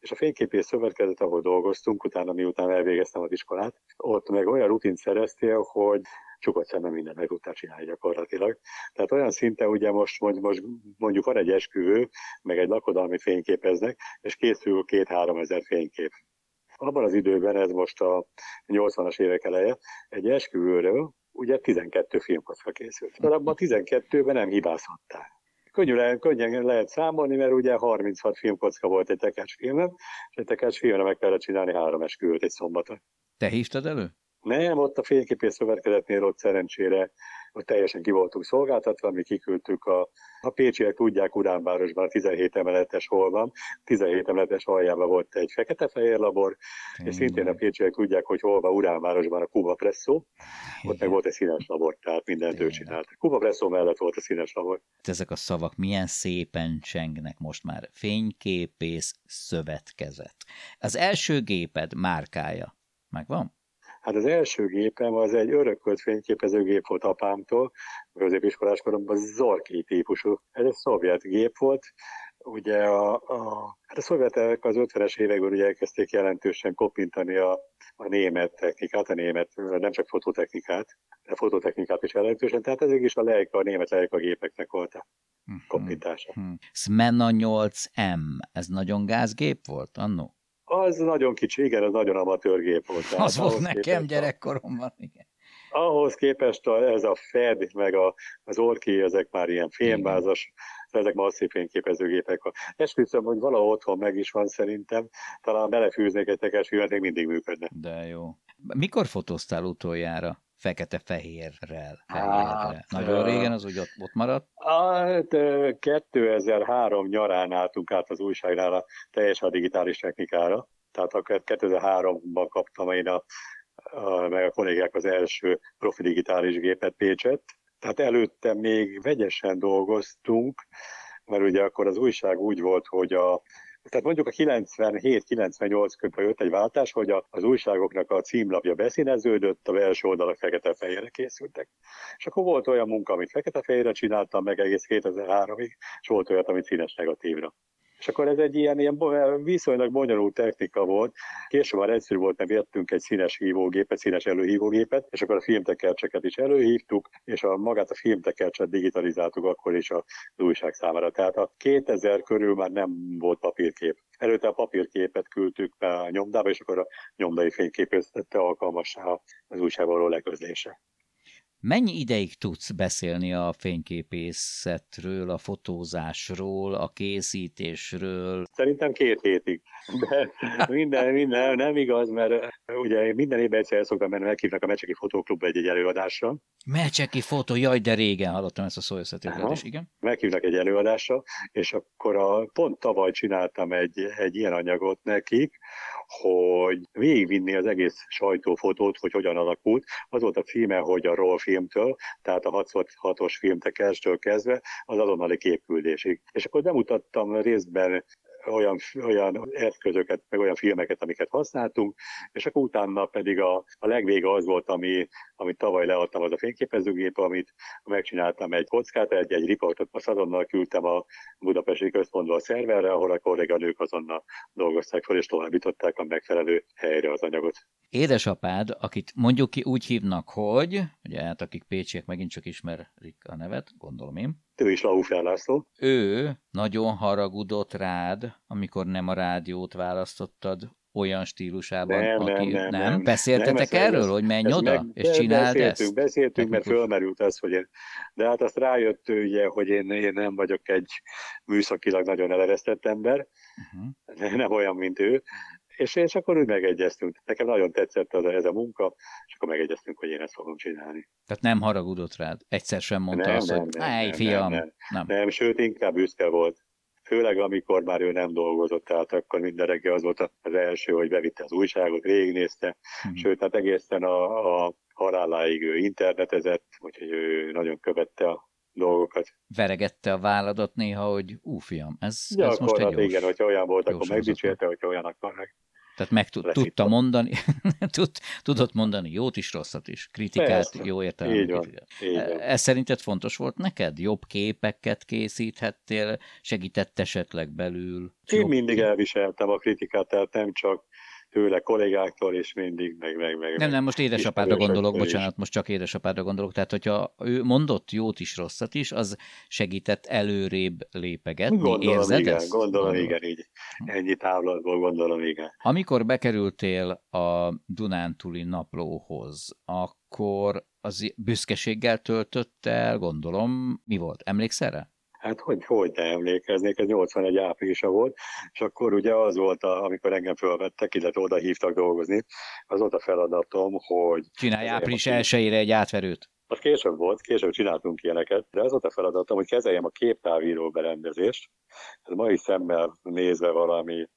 És a fényképész szövetkezet, ahol dolgoztunk, utána miután elvégeztem az iskolát, ott meg olyan rutint szereztél, hogy csukott szemben minden meg tudtál csinálni gyakorlatilag. Tehát olyan szinte ugye most, most mondjuk van egy esküvő, meg egy lakodalmi fényképeznek, és készül két-három ezer fénykép. Abban az időben, ez most a 80-as évek eleje, egy esküvőről ugye 12 filmkocka készült. De abban a 12-ben nem hibázhattál. Könnyű, könnyen lehet számolni, mert ugye 36 filmkocka volt egy tekercs filmem, és egy tekercs filmre meg kellett csinálni három esküvőt egy szombaton. Te hívtad elő? Nem, ott a fényképész szövetkezetnél ott szerencsére hogy teljesen ki voltunk szolgáltatva, mi kiküldtük a, a pécsiek tudják Uránvárosban a 17 emeletes hol van, 17 emeletes aljában volt egy fekete-fehér labor, és szintén a pécsiek tudják, hogy hol van Uránvárosban a Kuba Presszó, ott meg volt egy színes labor, tehát mindent ő csinált. Kuba Presszó mellett volt a színes labor. Ezek a szavak milyen szépen csengnek most már. Fényképész szövetkezet. Az első géped márkája megvan? Hát az első gépem az egy örökölt fényképezőgép volt apámtól, középiskolás koromban Zorki típusú. Ez egy szovjet gép volt, ugye a, a, hát a szovjetek az 50-es években ugye elkezdték jelentősen kopintani a, a német technikát, a német, nem csak fototechnikát, de fototechnikát is jelentősen, tehát ezek is a Leica, a német Leica gépeknek volt a mhm. kopintása. Hmm. Smena 8M, ez nagyon gázgép volt annó? Az nagyon kicsi, igen, az nagyon amatőr gép volt. Az volt nekem gyerekkoromban, igen. Ahhoz képest a, ez a Fed, meg a, az Orki, ezek már ilyen fémbázas, ezek masszív fényképezőgépek. Esküszöm, hogy valahol otthon meg is van szerintem, talán belefűznék egy tekes még mindig működne. De jó. Mikor fotóztál utoljára? Fekete-fehérrel. Hát, Nagyon régen az úgy ott, ott maradt? Hát 2003 nyarán álltunk át az újságnál a teljesen digitális technikára. Tehát 2003-ban kaptam én a, a, meg a kollégák az első profi digitális gépet Pécset. Tehát előtte még vegyesen dolgoztunk, mert ugye akkor az újság úgy volt, hogy a tehát mondjuk a 97-98 körül jött egy váltás, hogy az újságoknak a címlapja beszíneződött, a belső oldalak fekete-fehérre készültek. És akkor volt olyan munka, amit fekete-fehérre csináltam meg egész 2003-ig, és volt olyan, amit színes negatívra. És akkor ez egy ilyen, ilyen viszonylag bonyolult technika volt. Később már egyszerű volt, mert vettünk egy színes hívógépet, színes előhívógépet, és akkor a filmtekercseket is előhívtuk, és a magát a filmtekercset digitalizáltuk akkor is az újság számára. Tehát a 2000 körül már nem volt papírkép. Előtte a papírképet küldtük be a nyomdába, és akkor a nyomdai fényképeztette alkalmassá az újságban leközlése. Mennyi ideig tudsz beszélni a fényképészetről, a fotózásról, a készítésről? Szerintem két hétig. De *laughs* minden, minden nem igaz, mert ugye minden évben egyszer szoktam menni, meghívnak a Mecseki Fotóklub egy, egy előadásra. Mecseki fotó, jaj, de régen hallottam ezt a szó is, igen. Meghívnak egy előadásra, és akkor a, pont tavaly csináltam egy, egy ilyen anyagot nekik, hogy végigvinni az egész sajtófotót, hogy hogyan alakult. Az volt a filme, hogy a RAW filmtől, tehát a 66-os filmtekerstől kezdve az azonnali képküldésig. És akkor bemutattam részben olyan, olyan eszközöket, meg olyan filmeket, amiket használtunk, és akkor utána pedig a, a legvége az volt, ami, amit tavaly leadtam, az a fényképezőgép, amit megcsináltam egy kockát, egy, egy riportot, azt azonnal küldtem a Budapesti Központba a szerverre, ahol a kolléganők azonnal dolgozták fel, és továbbították a megfelelő helyre az anyagot. Édesapád, akit mondjuk ki úgy hívnak, hogy, ugye hát akik pécsiek megint csak ismerik a nevet, gondolom én, ő is Laufer László. Ő nagyon haragudott rád, amikor nem a rádiót választottad olyan stílusában, nem, aki... Nem, nem, nem. Beszéltetek nem, erről, ez, hogy menj oda, meg, és csináld beszéltünk, ezt? Beszéltünk, mert fölmerült az, hogy én... De hát azt rájött ugye, hogy én, én nem vagyok egy műszakilag nagyon eleresztett ember, uh-huh. nem olyan, mint ő, és, és akkor úgy megegyeztünk. Nekem nagyon tetszett az, ez a munka, és akkor megegyeztünk, hogy én ezt fogom csinálni. Tehát nem haragudott rád? Egyszer sem mondta nem, azt, nem, hogy nem, nem, fiam, nem, nem. nem. sőt, inkább büszke volt. Főleg amikor már ő nem dolgozott, tehát akkor minden reggel az volt az első, hogy bevitte az újságot, végignézte, hmm. sőt, hát egészen a, a haláláig ő internetezett, úgyhogy ő nagyon követte a dolgokat. Veregette a válladat néha, hogy ú, fiam, ez, ez most egy jó. igen, hogyha olyan volt, akkor megdicsérte, hogyha olyan, akkor meg tehát meg tud, tudta mondani, *laughs* tud, tudott mondani jót is, rosszat is, kritikát, Persze. jó értelemben. Ez szerinted fontos volt neked? Jobb képeket készíthettél, segített esetleg belül? Én mindig elviseltem a kritikát, tehát nem csak tőle, kollégáktól, és mindig meg, meg, meg Nem, nem, most édesapádra gondolok, is. bocsánat, most csak édesapádra gondolok, tehát hogyha ő mondott jót is, rosszat is, az segített előrébb lépegetni, gondolom, érzed igen, ezt? Gondolom, gondolom, igen, így ennyi távlatból gondolom, igen. Amikor bekerültél a Dunántúli naplóhoz, akkor az büszkeséggel töltött el, gondolom, mi volt? Emlékszel rá? Hát hogy, hogy ne emlékeznék, ez 81 áprilisa volt, és akkor ugye az volt, a, amikor engem fölvettek, illetve oda hívtak dolgozni, az volt a feladatom, hogy... Csinálj április elsőjére egy átverőt. Az később volt, később csináltunk ilyeneket, de az volt a feladatom, hogy kezeljem a képtávíró berendezést. Ez mai szemmel nézve valami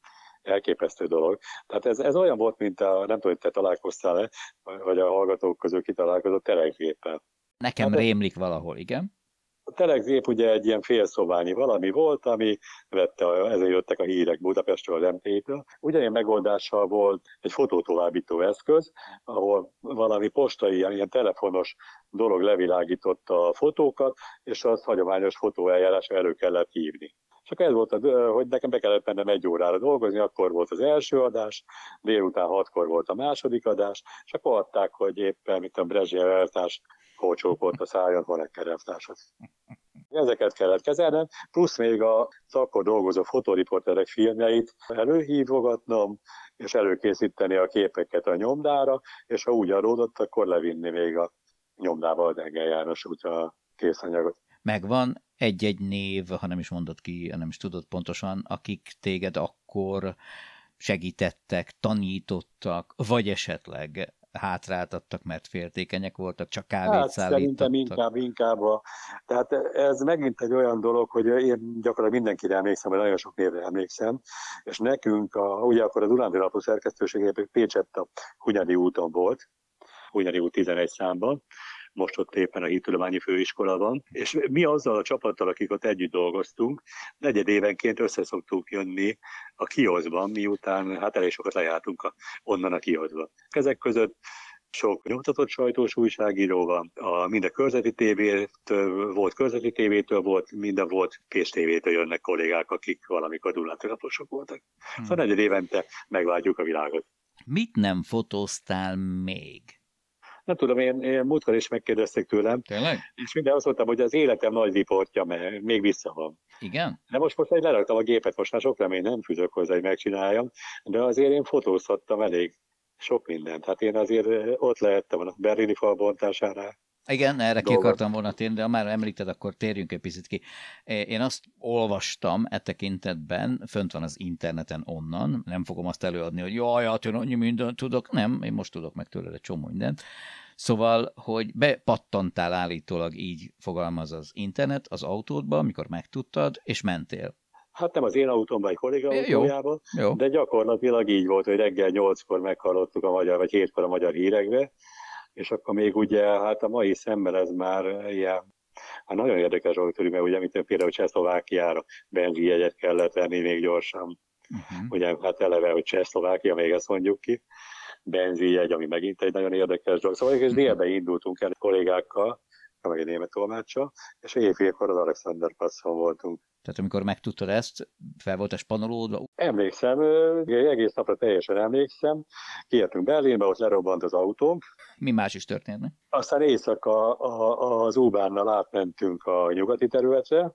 elképesztő dolog. Tehát ez, ez olyan volt, mint a, nem tudom, hogy te találkoztál-e, vagy a hallgatók közül kitalálkozott terekgéppel. Nekem hát, rémlik valahol, igen. A telegzép ugye egy ilyen félszobányi valami volt, ami vette, ezért jöttek a hírek Budapestről, az MT-től. Ugyanilyen megoldással volt egy fotótovábbító eszköz, ahol valami postai, ilyen telefonos dolog levilágította a fotókat, és az hagyományos fotóeljárásra elő kellett hívni. Csak ez volt, hogy nekem be kellett mennem egy órára dolgozni, akkor volt az első adás, délután hatkor volt a második adás, és akkor adták, hogy éppen, mint a Brezsnyev hócsókolt a szájon Honecker elvtárshoz. Ezeket kellett kezelnem, plusz még a akkor dolgozó fotoriporterek filmjeit előhívogatnom, és előkészíteni a képeket a nyomdára, és ha úgy adódott, akkor levinni még a nyomdával az Engel János útra a készanyagot. Megvan egy-egy név, ha nem is mondott ki, nem is tudod pontosan, akik téged akkor segítettek, tanítottak, vagy esetleg hátráltattak, mert féltékenyek voltak, csak kávét hát? Szerintem inkább, inkább. A, tehát ez megint egy olyan dolog, hogy én gyakorlatilag mindenkire emlékszem, vagy nagyon sok névre emlékszem, és nekünk, a, ugye akkor a Dunándi Lapó szerkesztőségében Pécsett a Hunyadi úton volt, Hunyadi út 11 számban, most ott éppen a hittudományi főiskola van, és mi azzal a csapattal, akik ott együtt dolgoztunk, negyed évenként összeszoktunk jönni a kioszban, miután hát elég sokat lejártunk a, onnan a kioszba. Ezek között sok nyomtatott sajtós újságíró van, a, mind a körzeti tévétől volt, körzeti tévétől volt, minden volt Kés tévétől jönnek kollégák, akik valamikor dulátogatósok voltak. Hmm. Szóval negyed évente megváltjuk a világot. Mit nem fotóztál még? Nem tudom, én, én múltkor is megkérdezték tőlem. Tényleg? És minden azt mondtam, hogy az életem nagy riportja, mert még vissza van. Igen? De most most egy leraktam a gépet, most már sok remény nem fűzök hozzá, hogy megcsináljam, de azért én fotózhattam elég sok mindent. Hát én azért ott lehettem a berlini fal bontásánál. Igen, erre ki dolgot. akartam volna térni, de ha már említed, akkor térjünk egy picit ki. Én azt olvastam e tekintetben, fönt van az interneten onnan, nem fogom azt előadni, hogy jaj, hát én annyi mindent tudok. Nem, én most tudok meg tőled egy csomó mindent. Szóval, hogy bepattantál állítólag, így fogalmaz az internet az autódba, amikor megtudtad, és mentél. Hát nem az én autómban, egy kolléga autójában, Jó. de gyakorlatilag így volt, hogy reggel nyolckor meghallottuk a magyar, vagy hétkor a magyar hírekbe, és akkor még ugye, hát a mai szemmel ez már ilyen, hát nagyon érdekes volt, mert ugye, mint például Csehszlovákiára benzinjegyet kellett venni még gyorsan, Uh-huh. ugye hát eleve, hogy Csehszlovákia, még ezt mondjuk ki, benzinjegy, ami megint egy nagyon érdekes dolog. Szóval és délbe indultunk el kollégákkal, meg egy német tolmácsa, és éjfélkor az Alexander Passon voltunk. Tehát amikor megtudtad ezt, fel volt spanolódva, Emlékszem, egész napra teljesen emlékszem, kiértünk Berlinbe, ott lerobbant az autónk, mi más is történne? aztán éjszaka a, az Ubánnal átmentünk a nyugati területre,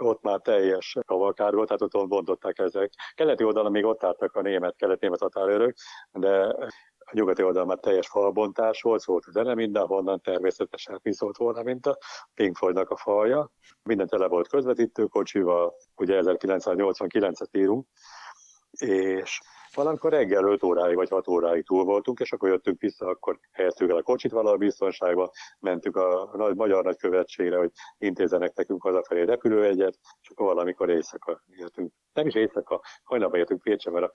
ott már teljes kavalkád volt, tehát ott bontották ezek. Keleti oldalon még ott álltak a német, kelet-német határőrök, de a nyugati oldalon már teljes falbontás volt, szólt a zene mindenhonnan, természetesen viszont volna, mint a Pink Floydnak a falja. Minden tele volt közvetítőkocsival, ugye 1989-et írunk, és valamikor reggel 5 óráig vagy 6 óráig túl voltunk, és akkor jöttünk vissza, akkor helyeztük el a kocsit valahol biztonságba, mentünk a nagy, magyar nagykövetségre, hogy intézenek nekünk hazafelé repülőjegyet, és akkor valamikor éjszaka jöttünk. Nem is éjszaka, hajnalban jöttünk Pécsre, mert a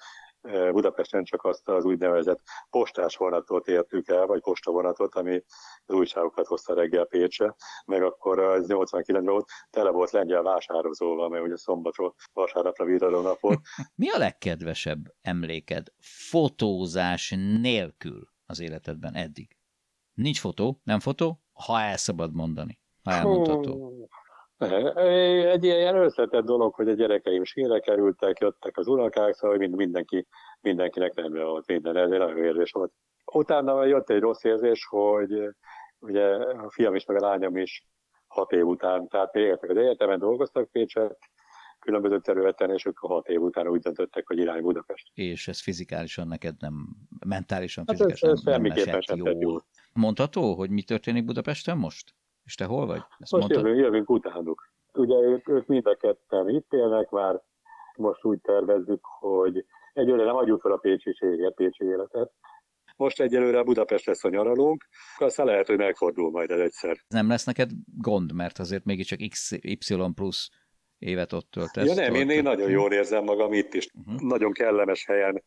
Budapesten csak azt az úgynevezett postás vonatot értük el, vagy postavonatot, ami az újságokat hozta reggel Pécsre, meg akkor az 89-ben volt, tele volt lengyel vásározóval, mert ugye szombatról vasárnapra virradó nap volt, *laughs* Mi a legkedvesebb emléked fotózás nélkül az életedben eddig? Nincs fotó, nem fotó, ha el szabad mondani, ha elmondható. Egy ilyen összetett dolog, hogy a gyerekeim sírre kerültek, jöttek az unokák, szóval mind, mindenki, mindenkinek nem volt minden, ez egy nagyon érzés volt. Utána jött egy rossz érzés, hogy ugye a fiam is, meg a lányom is hat év után, tehát még éltek az egyetemen, dolgoztak Pécset, különböző területen, és ők hat év után úgy döntöttek, hogy irány Budapest. És ez fizikálisan neked nem, mentálisan, Hát ez, fizikálisan ez nem semmiképpen esett jól. Mondható, hogy mi történik Budapesten most? És te hol vagy? Ezt Most mondtad? jövünk, jövünk utánuk. Ugye ők, ők mind a ketten itt élnek már, most úgy tervezzük, hogy egyelőre nem adjuk fel a pécsiséget, pécsi életet. Most egyelőre Budapest lesz a nyaralunk, aztán lehet, hogy megfordul majd ez egyszer. Nem lesz neked gond, mert azért mégiscsak X, Y plusz évet ott töltesz. Ja nem, én, én nagyon jól érzem magam itt is. Uh-huh. Nagyon kellemes helyen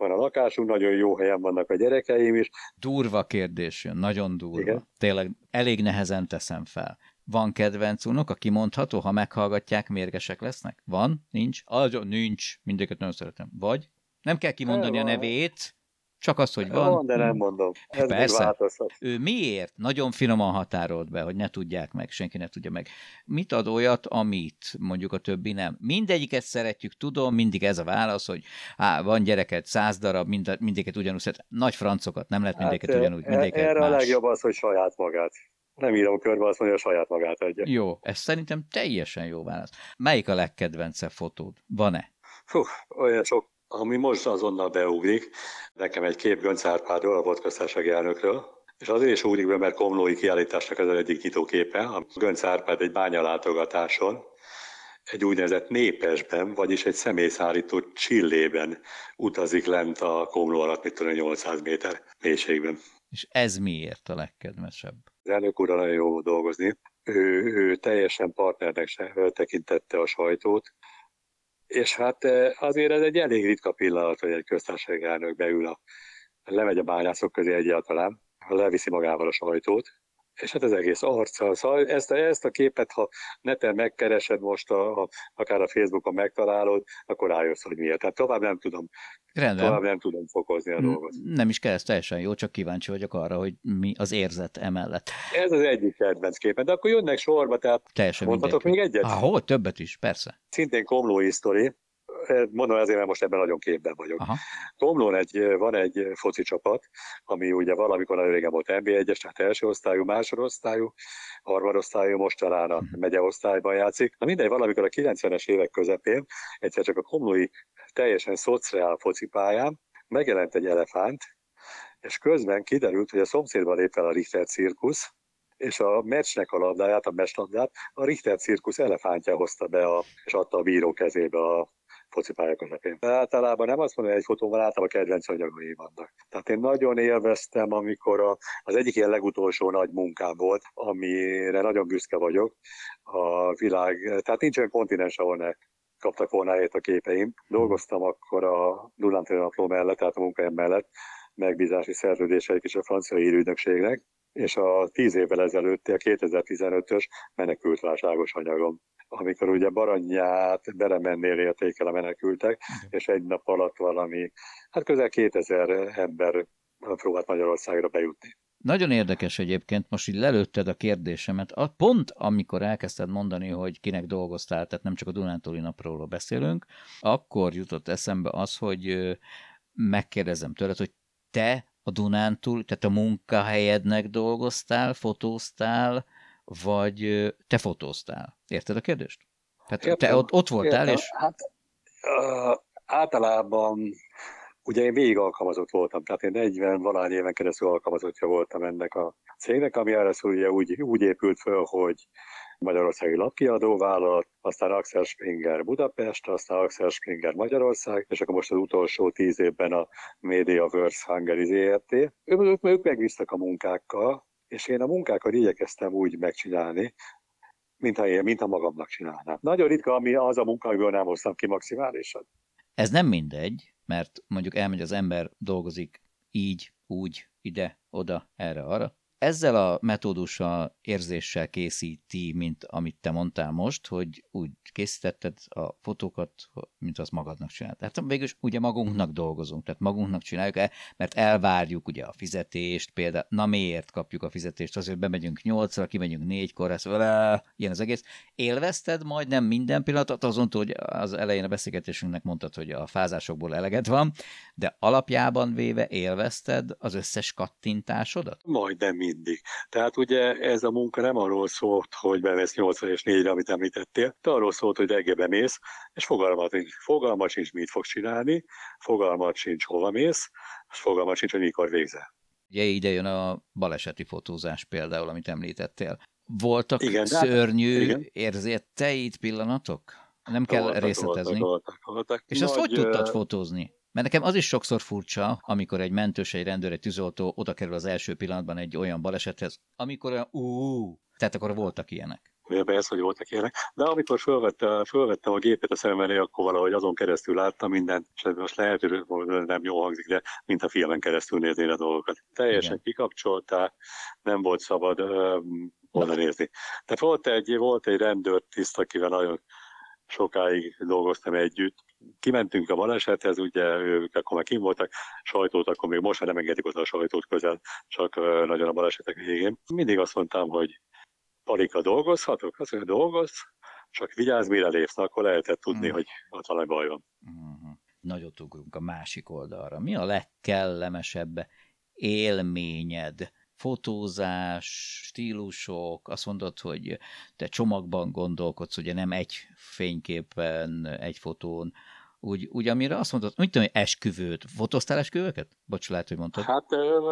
van a lakásunk, nagyon jó helyen vannak a gyerekeim is. Durva kérdés jön, nagyon durva. Igen. Tényleg elég nehezen teszem fel. Van kedvenc unok, aki mondható, ha meghallgatják, mérgesek lesznek? Van? Nincs? Az, nincs. Mindeket nagyon szeretem. Vagy? Nem kell kimondani a Van. nevét, csak az, hogy van. Van, de nem mondom. Ez Persze. Ő miért? Nagyon finoman határolt be, hogy ne tudják meg, senki ne tudja meg. Mit ad olyat, amit mondjuk a többi nem? Mindegyiket szeretjük, tudom, mindig ez a válasz, hogy á, van gyereket, száz darab, mind, mindegyiket ugyanúgy szeret. Nagy francokat, nem lehet mindegyiket Hát, ugyanúgy, e- mindegyiket Erre más. a legjobb az, hogy saját magát. Nem írom körbe azt mondja, saját magát adja. Jó, ez szerintem teljesen jó válasz. Melyik a legkedvencebb fotód? Van-e? Fú, olyan sok, ami most azonnal beugrik. Nekem egy kép Gönc Árpádról, a volt köztársasági elnökről, és azért is ugrik be, mert Komlói kiállításnak az egyik nyitóképe. A Gönc Árpád egy bányalátogatáson, egy úgynevezett népesben, vagyis egy személyszállító csillében utazik lent a Komló alatt, mit tudom, 800 méter mélységben. És ez miért a legkedvesebb? Az elnök úrral nagyon jó dolgozni. Ő, ő teljesen partnernek se tekintette a sajtót, és hát eh, azért ez egy elég ritka pillanat, hogy egy köztársasági elnök beül a, lemegy a bányászok közé egyáltalán, leviszi magával a sajtót, és hát az egész arccal. Szóval ezt, a- ezt a képet, ha neten megkeresed most, a, a, akár a Facebookon megtalálod, akkor rájössz, hogy miért. Tehát tovább nem tudom, Rendben. tovább nem tudom fokozni a dolgot. Nem is kell, ez teljesen jó, csak kíváncsi vagyok arra, hogy mi az érzet emellett. Ez az egyik kedvenc képen, de akkor jönnek sorba, tehát Teljesen mondhatok mindegy. még egyet? Ah, hol? Többet is, persze. Szintén komlói sztori, mondom ezért, mert most ebben nagyon képben vagyok. Aha. Komlón egy, van egy foci csapat, ami ugye valamikor nagyon régen volt NB1-es, tehát első osztályú, másodosztályú, harmadosztályú, most talán a megyeosztályban játszik. Na mindegy, valamikor a 90-es évek közepén, egyszer csak a komlói teljesen szociál focipályán megjelent egy elefánt, és közben kiderült, hogy a szomszédban lép fel a Richter cirkusz, és a meccsnek a labdáját, a meslabdát a Richter cirkusz elefántja hozta be, a, és adta a bíró kezébe a focipálya közepén. Általában nem azt mondom, hogy egy fotóban általában kedvenc anyagai vannak. Tehát én nagyon élveztem, amikor a, az egyik ilyen legutolsó nagy munkám volt, amire nagyon büszke vagyok, a világ, tehát nincs olyan kontinens, ahol ne kaptak volna helyet a képeim. Dolgoztam akkor a Dunántúli napló mellett, tehát a munkahelyem mellett, megbízási szerződéseik is a francia hírügynökségnek, és a tíz évvel ezelőtti, a 2015-ös menekültválságos anyagom amikor ugye Baranyát belemennél értékel a menekültek, és egy nap alatt valami, hát közel 2000 ember próbált Magyarországra bejutni. Nagyon érdekes egyébként, most így lelőtted a kérdésemet, pont amikor elkezdted mondani, hogy kinek dolgoztál, tehát nem csak a Dunántúli napról beszélünk, akkor jutott eszembe az, hogy megkérdezem tőled, hogy te a Dunántúl, tehát a munkahelyednek dolgoztál, fotóztál, vagy te fotóztál. Érted a kérdést? Tehát Értem. te ott, ott voltál, Értem. és... Hát uh, általában ugye én végig alkalmazott voltam, tehát én 40 valány éven keresztül alkalmazottja voltam ennek a cégnek, ami először ugye úgy, úgy épült föl, hogy Magyarországi lapkiadó vállalat, aztán Axel Springer Budapest, aztán Axel Springer Magyarország, és akkor most az utolsó tíz évben a Mediaverse Hungary ZRT. Ők, ők megbíztak a munkákkal, és én a munkákat igyekeztem úgy megcsinálni, mint ha, én, mint ha magamnak csinálnám. Nagyon ritka, ami az a munka, amiből nem hoztam ki maximálisan. Ez nem mindegy, mert mondjuk elmegy az ember, dolgozik így, úgy, ide, oda, erre, arra, ezzel a metódussal, érzéssel készíti, mint amit te mondtál most, hogy úgy készítetted a fotókat, mint azt magadnak csináltad. Tehát végülis ugye magunknak dolgozunk, tehát magunknak csináljuk, el, mert elvárjuk ugye a fizetést, például, na miért kapjuk a fizetést, azért bemegyünk nyolcra, kimegyünk négykor, ez ilyen az egész. Élvezted majdnem minden pillanatot, azon hogy az elején a beszélgetésünknek mondtad, hogy a fázásokból eleged van, de alapjában véve élvezted az összes kattintásodat? Majdnem mindig. Tehát ugye ez a munka nem arról szólt, hogy bemész 80 és 4-re, amit említettél, de arról szólt, hogy reggel bemész, és fogalmat, fogalmat sincs, mit fogsz csinálni, fogalmat sincs, hova mész, és fogalmat sincs, hogy mikor végzel. Ugye ide jön a baleseti fotózás például, amit említettél. Voltak igen, hát- szörnyű igen. érzéteid pillanatok? Nem kell voltak, részletezni. Voltak, voltak, voltak. És Nagy, azt hogy tudtad fotózni? Mert nekem az is sokszor furcsa, amikor egy mentős, egy rendőr, egy tűzoltó oda kerül az első pillanatban egy olyan balesethez, amikor olyan ú, tehát akkor voltak ilyenek. Persze, hogy voltak ilyenek. De amikor fölvette, fölvettem a gépet a szemem elé, akkor valahogy azon keresztül láttam mindent, és most lehet, hogy nem jó hangzik, de mint a filmen keresztül nézni a dolgokat. Teljesen Igen. kikapcsolták, nem volt szabad volna nézni. Tehát volt egy, volt egy rendőr tiszt, akivel nagyon sokáig dolgoztam együtt. Kimentünk a balesethez, ugye ők akkor már kim voltak, sajtót, akkor még most nem engedik oda a sajtót közel, csak nagyon a balesetek végén. Mindig azt mondtam, hogy Palika dolgozhatok? Azt mondja, dolgoz, csak vigyázz, mire lépsz, akkor lehetett tudni, mm. hogy ott valami baj van. Mm-hmm. Nagyot ugrunk a másik oldalra. Mi a legkellemesebb élményed fotózás, stílusok, azt mondod, hogy te csomagban gondolkodsz, ugye nem egy fényképen, egy fotón, úgy, úgy amire azt mondod, mit tudom, hogy esküvőt, fotóztál esküvőket? Bocs, lehet, hogy mondtad. Hát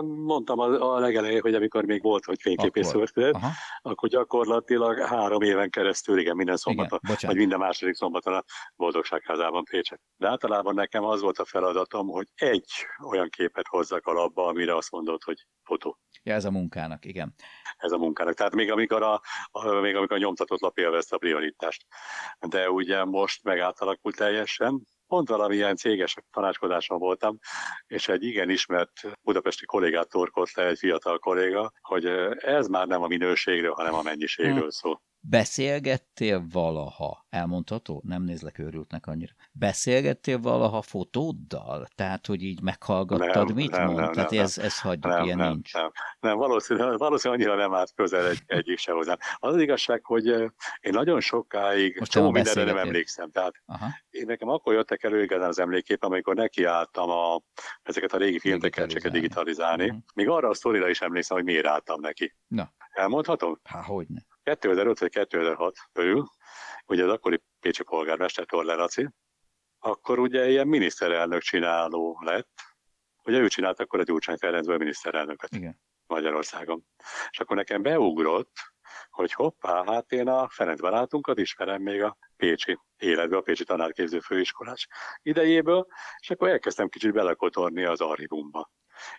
mondtam a, a legelején, hogy amikor még volt, hogy fényképész történet, akkor gyakorlatilag három éven keresztül, igen, minden szombaton, igen, vagy minden második szombaton a Boldogságházában Pécset. De általában nekem az volt a feladatom, hogy egy olyan képet hozzak alapba, amire azt mondod, hogy fotó. Ja, ez a munkának, igen. Ez a munkának. Tehát még amikor a, a, még amikor a nyomtatott lap élvezte a prioritást. De ugye most megátalakult teljesen, pont valamilyen céges tanácskodáson voltam, és egy igen ismert budapesti kollégát torkolt le, egy fiatal kolléga, hogy ez már nem a minőségről, hanem a mennyiségről hm. szól. Beszélgettél valaha, elmondható, nem nézlek őrültnek annyira, beszélgettél valaha fotóddal? Tehát, hogy így meghallgattad, nem, mit nem, mond? Nem, Tehát nem, ez, ez hagyjuk, nem, ilyen nem, nincs. Nem, nem valószínűleg, valószínűleg annyira nem állt közel egy, egyik se hozzám. Az, az igazság, hogy én nagyon sokáig Most csomó mindenre nem emlékszem. Tehát Aha. én nekem akkor jöttek elő igazán az emlékép, amikor nekiálltam a, ezeket a régi filmtekercseket digitalizálni. Uh-huh. Még arra a sztorira is emlékszem, hogy miért álltam neki. Na. Elmondhatom? Há, hogyne. 2005 vagy 2006 körül, ugye az akkori Pécsi polgármester Torle Laci, akkor ugye ilyen miniszterelnök csináló lett, ugye ő csinált akkor a Gyurcsány Ferencből miniszterelnököt. Igen. Magyarországon. És akkor nekem beugrott, hogy hoppá, hát én a Ferenc barátunkat ismerem még a Pécsi életbe, a Pécsi Tanárképző Főiskolás idejéből, és akkor elkezdtem kicsit belekotorni az archívumba.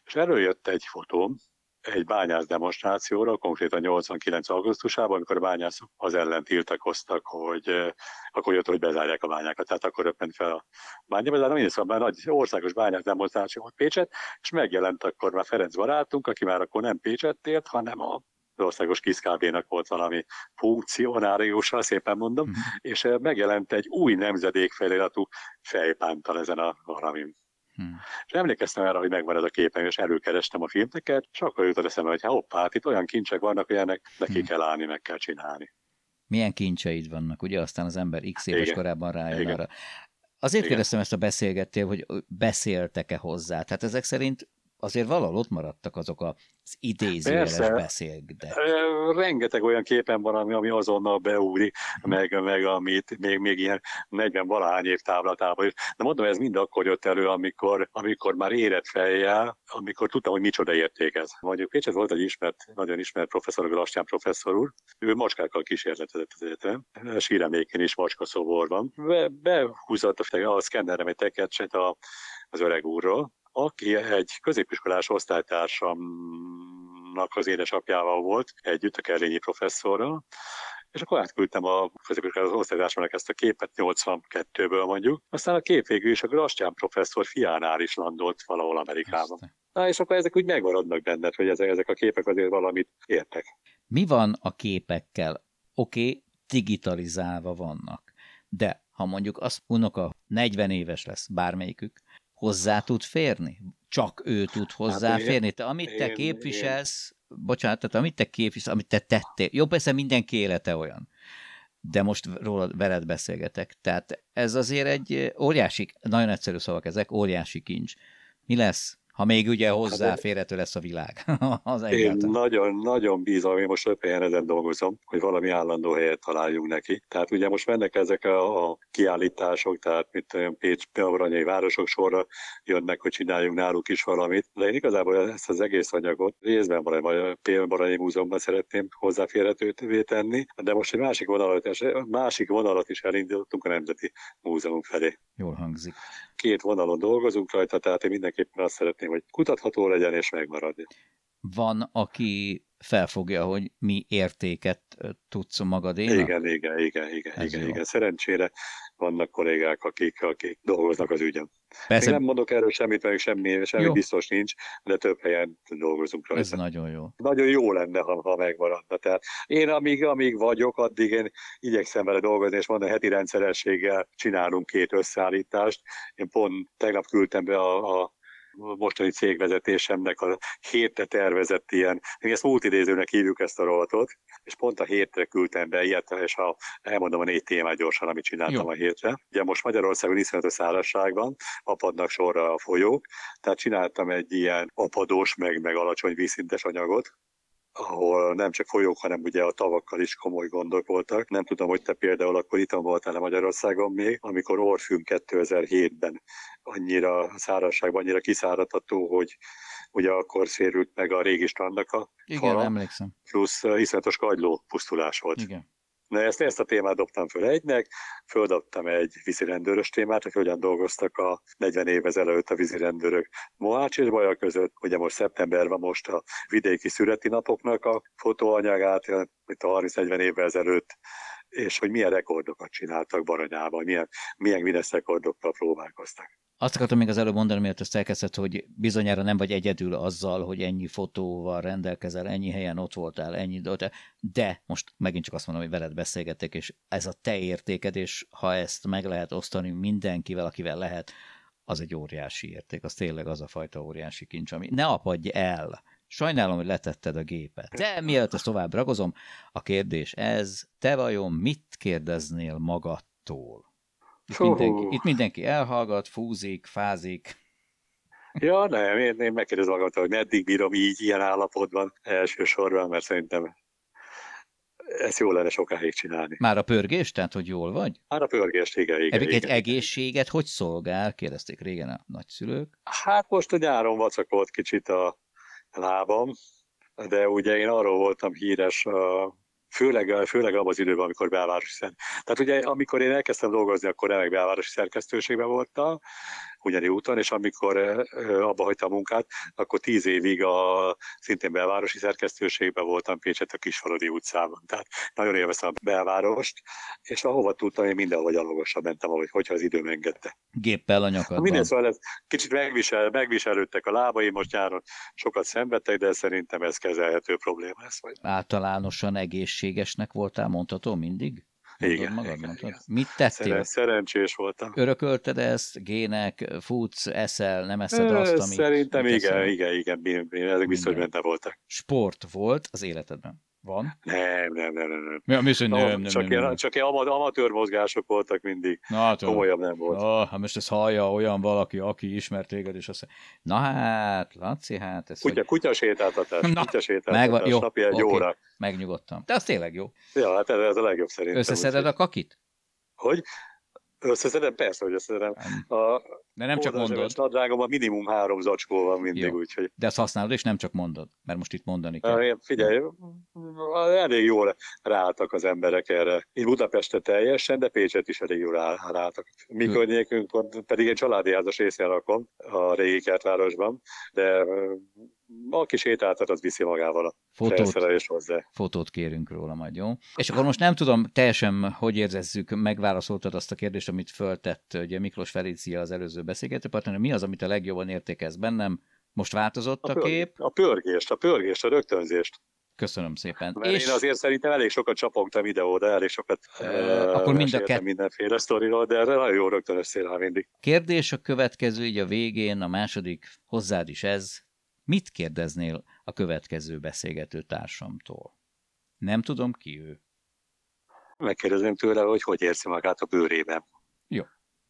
És erről jött egy fotóm, egy bányász demonstrációra, konkrétan 89. augusztusában, amikor a bányászok az ellen tiltakoztak, hogy akkor jött, hogy bezárják a bányákat, tehát akkor röppent fel a bányába, de mindig szóval nagy országos bányász demonstráció volt Pécset, és megjelent akkor már Ferenc barátunk, aki már akkor nem Pécset ért, hanem a az országos kiszkábénak volt valami funkcionáriusa, szépen mondom, mm. és megjelent egy új nemzedék feliratú fejpántal ezen a valamin. Hmm. És emlékeztem erre, hogy megvan ez a képen, és előkerestem a filmeket, és akkor jutott eszembe, hogy hoppá, hát itt olyan kincsek vannak, hogy ennek neki hmm. kell állni, meg kell csinálni. Milyen kincseid vannak, ugye aztán az ember x éves Igen. korában rájön Igen. arra. Azért Igen. kérdeztem ezt a beszélgettél, hogy beszéltek-e hozzá. Tehát ezek szerint azért valahol ott maradtak azok az idézőjeles beszélgetek. Rengeteg olyan képen van, ami, ami azonnal beúri, hm. meg, meg amit még, még ilyen 40 valahány év táblatában is. De mondom, ez mind akkor jött elő, amikor, amikor már érett fejjel, amikor tudtam, hogy micsoda érték ez. Mondjuk Pécset volt egy ismert, nagyon ismert professzor, Lastyán professzor úr, ő macskákkal kísérletezett az egyetem. Síremékén is macska szobor van. Be, behúzott a, a szkennerem egy teketset a, az öreg úrról, aki egy középiskolás osztálytársamnak az édesapjával volt, együtt a Kerényi professzorral, és akkor átküldtem a középiskolás osztálytársamnak ezt a képet 82-ből mondjuk. Aztán a kép végül is a Grastyán professzor fiánál is landolt valahol Amerikában. Na, és akkor ezek úgy megmaradnak benned, hogy ezek, ezek a képek azért valamit értek. Mi van a képekkel? Oké, okay, digitalizálva vannak, de ha mondjuk az unoka 40 éves lesz, bármelyikük, hozzá tud férni? Csak ő tud hozzáférni. Hát te, amit te képviselsz, én. bocsánat, tehát amit te képviselsz, amit te tettél, jó, persze mindenki élete olyan, de most róla veled beszélgetek. Tehát ez azért egy óriási, nagyon egyszerű szavak ezek, óriási kincs. Mi lesz? Ha még ugye hát hozzáférhető lesz a világ. *laughs* az én nagyon-nagyon bízom, én most több helyen ezen dolgozom, hogy valami állandó helyet találjunk neki. Tehát ugye most mennek ezek a, a kiállítások, tehát mint Pécs, Beavranyai városok sorra jönnek, hogy csináljunk náluk is valamit. De én igazából ezt az egész anyagot részben vagy a Pélbaranyai Múzeumban szeretném hozzáférhetővé tenni, de most egy másik vonalat, másik vonalat is elindítottunk a Nemzeti Múzeum felé. Jól hangzik. Két vonalon dolgozunk rajta, tehát én mindenképpen azt szeretném hogy kutatható legyen és megmaradni. Van, aki felfogja, hogy mi értéket tudsz magadénak? Igen, igen, igen, igen, igen, igen. Szerencsére vannak kollégák, akik, akik dolgoznak az ügyen. Persze. Még nem mondok erről semmit, mert semmi, semmi jó. biztos nincs, de több helyen dolgozunk rajta. Ez nagyon jó. Nagyon jó lenne, ha, ha megmaradna. Tehát én amíg, amíg vagyok, addig én igyekszem vele dolgozni, és mondom, heti rendszerességgel csinálunk két összeállítást. Én pont tegnap küldtem be a, a mostani cégvezetésemnek a hétre tervezett ilyen, mi ezt multidézőnek hívjuk ezt a rovatot, és pont a hétre küldtem be ilyet, és ha elmondom a négy témát gyorsan, amit csináltam Jó. a hétre. Ugye most Magyarországon iszonyatos szárazságban apadnak sorra a folyók, tehát csináltam egy ilyen apadós, meg, meg alacsony vízszintes anyagot, ahol nem csak folyók, hanem ugye a tavakkal is komoly gondok voltak. Nem tudom, hogy te például akkor itt voltál a Magyarországon még, amikor Orfűn 2007-ben annyira szárazságban, annyira kiszáradható, hogy ugye akkor szérült meg a régi strandnak a Igen, fala, emlékszem. Plusz iszonyatos kagyló pusztulás volt. Igen. Na ezt, ezt a témát dobtam föl egynek, földobtam egy vízirendőrös témát, hogy hogyan dolgoztak a 40 év ezelőtt a vízirendőrök Mohács és Baja között. Ugye most szeptemberben most a vidéki szüreti napoknak a fotóanyagát, mint a 30-40 évvel ezelőtt és hogy milyen rekordokat csináltak Baranyában, milyen, milyen Guinness rekordokkal próbálkoztak. Azt akartam még az előbb mondani, miért ezt elkezdett, hogy bizonyára nem vagy egyedül azzal, hogy ennyi fotóval rendelkezel, ennyi helyen ott voltál, ennyi, ott, de most megint csak azt mondom, hogy veled beszélgettek, és ez a te értéked, és ha ezt meg lehet osztani mindenkivel, akivel lehet, az egy óriási érték, az tényleg az a fajta óriási kincs, ami ne apadj el. Sajnálom, hogy letetted a gépet. De mielőtt ezt tovább ragozom, a kérdés ez, te vajon mit kérdeznél magadtól? Itt mindenki, itt mindenki elhallgat, fúzik, fázik. Ja, nem, én, én megkérdezem magam, hogy meddig bírom így, ilyen állapotban elsősorban, mert szerintem ezt jó lenne sokáig csinálni. Már a pörgés, tehát hogy jól vagy? Már a pörgést, igen. igen, Egy igen. egészséget hogy szolgál? Kérdezték régen a nagyszülők. Hát most a nyáron vacakolt kicsit a lábam, de ugye én arról voltam híres, főleg, főleg abban az időben, amikor belvárosi szer. Tehát ugye, amikor én elkezdtem dolgozni, akkor remek belvárosi szerkesztőségben voltam, Hunyadi úton, és amikor abba hagyta a munkát, akkor tíz évig a szintén belvárosi szerkesztőségben voltam Pécset a Kisfaludi utcában. Tehát nagyon élveztem a belvárost, és ahova tudtam, én mindenhol gyalogosan mentem, ahogy, hogyha az idő engedte. Géppel a nyakadban. Minden szóval ez kicsit megvisel, megviselődtek a lábaim, most nyáron sokat szenvedtek, de szerintem ez kezelhető probléma lesz. Vagy. Általánosan egészségesnek voltál, mondható mindig? Igen, magad, igen, mondtad? igen. Mit tettél? Szeren, szerencsés voltam. Örökölted ezt, gének, futsz, eszel, nem eszed azt, amit Szerintem amit igen, eszel? igen, igen, igen, ezek biztos benne voltak. Sport volt az életedben. Van? Nem, nem, nem, nem. nem. Ja, mi szerint No, nem, nem, csak, nem, ilyen, nem. csak ilyen ama- amatőr mozgások voltak mindig. Na, hát, Komolyabb nem volt. Oh, hát most ezt hallja olyan valaki, aki ismer téged, és azt mondja, na hát, Laci, hát ez Kutya, hogy kutya sétáltatás, Na, kutya sétáltatás, megvan, jó, napi egy oké. óra. megnyugodtam. De az tényleg jó. Ja, hát ez, a legjobb szerintem. Összeszeded a úgyhogy- kakit? Hogy? Összeszedem? Persze, hogy összeszedem. A De nem csak mondod, Nadrágom a minimum három zacskó van mindig, Jó. úgyhogy de azt használod, és nem csak mondod, mert most itt mondani kell. én- figyelj, elég jól ráálltak az emberek erre. Itt Budapestre teljesen, de Pécset is elég jól rá- ráálltak. Mi környékünk, pont- pedig egy családi házas részén lakom a régi kertvárosban, de ö, aki sétáltat, az viszi magával a Fotót, hozzá. fotót kérünk róla majd, jó? És akkor most nem tudom teljesen, hogy érzezzük, megválaszoltad azt a kérdést, amit föltett ugye Miklós Felícia az előző beszélgető partner, mi az, amit a legjobban értékelsz bennem? Most változott a, pörg- kép? a pörgést, a pörgést, a rögtönzést. Köszönöm szépen. Mert és... én azért szerintem elég sokat csapogtam ide-oda, elég sokat Ö, ö, akkor mind a kett- mindenféle sztoriról, de erre nagyon jó rögtönös szél mindig. Kérdés a következő, így a végén, a második, hozzád is ez. Mit kérdeznél a következő beszélgető társamtól? Nem tudom ki ő. megkérdezném tőle, hogy hogy érzi magát a bőrében. Jó.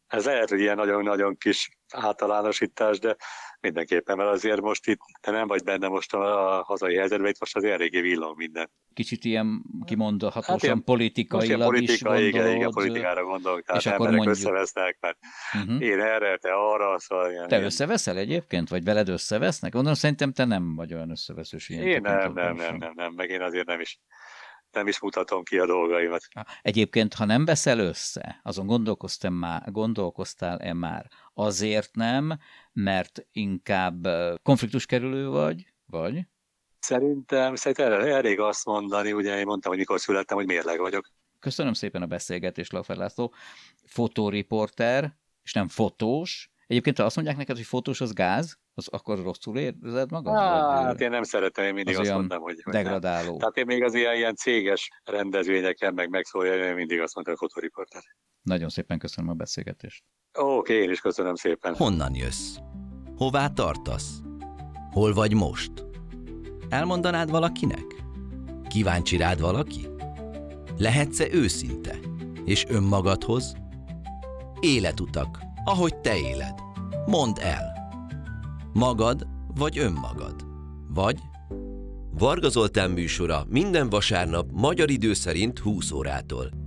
Ez lehet, hogy ilyen nagyon-nagyon kis általánosítás, de mindenképpen, mert azért most itt, te nem vagy benne most a, hazai helyzetben, itt most azért eléggé villog minden. Kicsit ilyen kimondhatósan Hát ilyen- politikailag ilyen is politika, igen, gondolod. igen, politikára gondolok, tehát és akkor emberek mondjuk- összevesznek, mert Uh-huh. én erre, te arra, szóval ilyen, Te összeveszel egyébként? Vagy veled összevesznek? Gondolom, szerintem te nem vagy olyan összeveszős ilyen Én nem, nem, nem, nem, nem, meg én azért nem is, nem is mutatom ki a dolgaimat. Egyébként, ha nem veszel össze, azon gondolkoztál már, gondolkoztál-e már? Azért nem, mert inkább konfliktuskerülő vagy? Vagy? Szerintem, szerintem el- elég azt mondani, ugye én mondtam, hogy mikor születtem, hogy mérleg vagyok. Köszönöm szépen a beszélgetést, Laufer László. Fotóriporter, és nem fotós. Egyébként, ha azt mondják neked, hogy fotós az gáz, az akkor rosszul érzed magad? Hát Vagy, én nem szeretem, én mindig az azt mondtam, hogy... hogy nem. degradáló. Tehát én még az ilyen, ilyen céges rendezvényeken, meg megszólja, én mindig azt mondtam, hogy fotoriporter. Nagyon szépen köszönöm a beszélgetést. Oké, én is köszönöm szépen. Honnan jössz? Hová tartasz? Hol vagy most? Elmondanád valakinek? Kíváncsi rád valaki? Lehetsz-e őszinte? És önmagadhoz? Életutak, ahogy te éled. Mondd el. Magad vagy önmagad? Vagy Varga Zoltán műsora minden vasárnap magyar idő szerint 20 órától.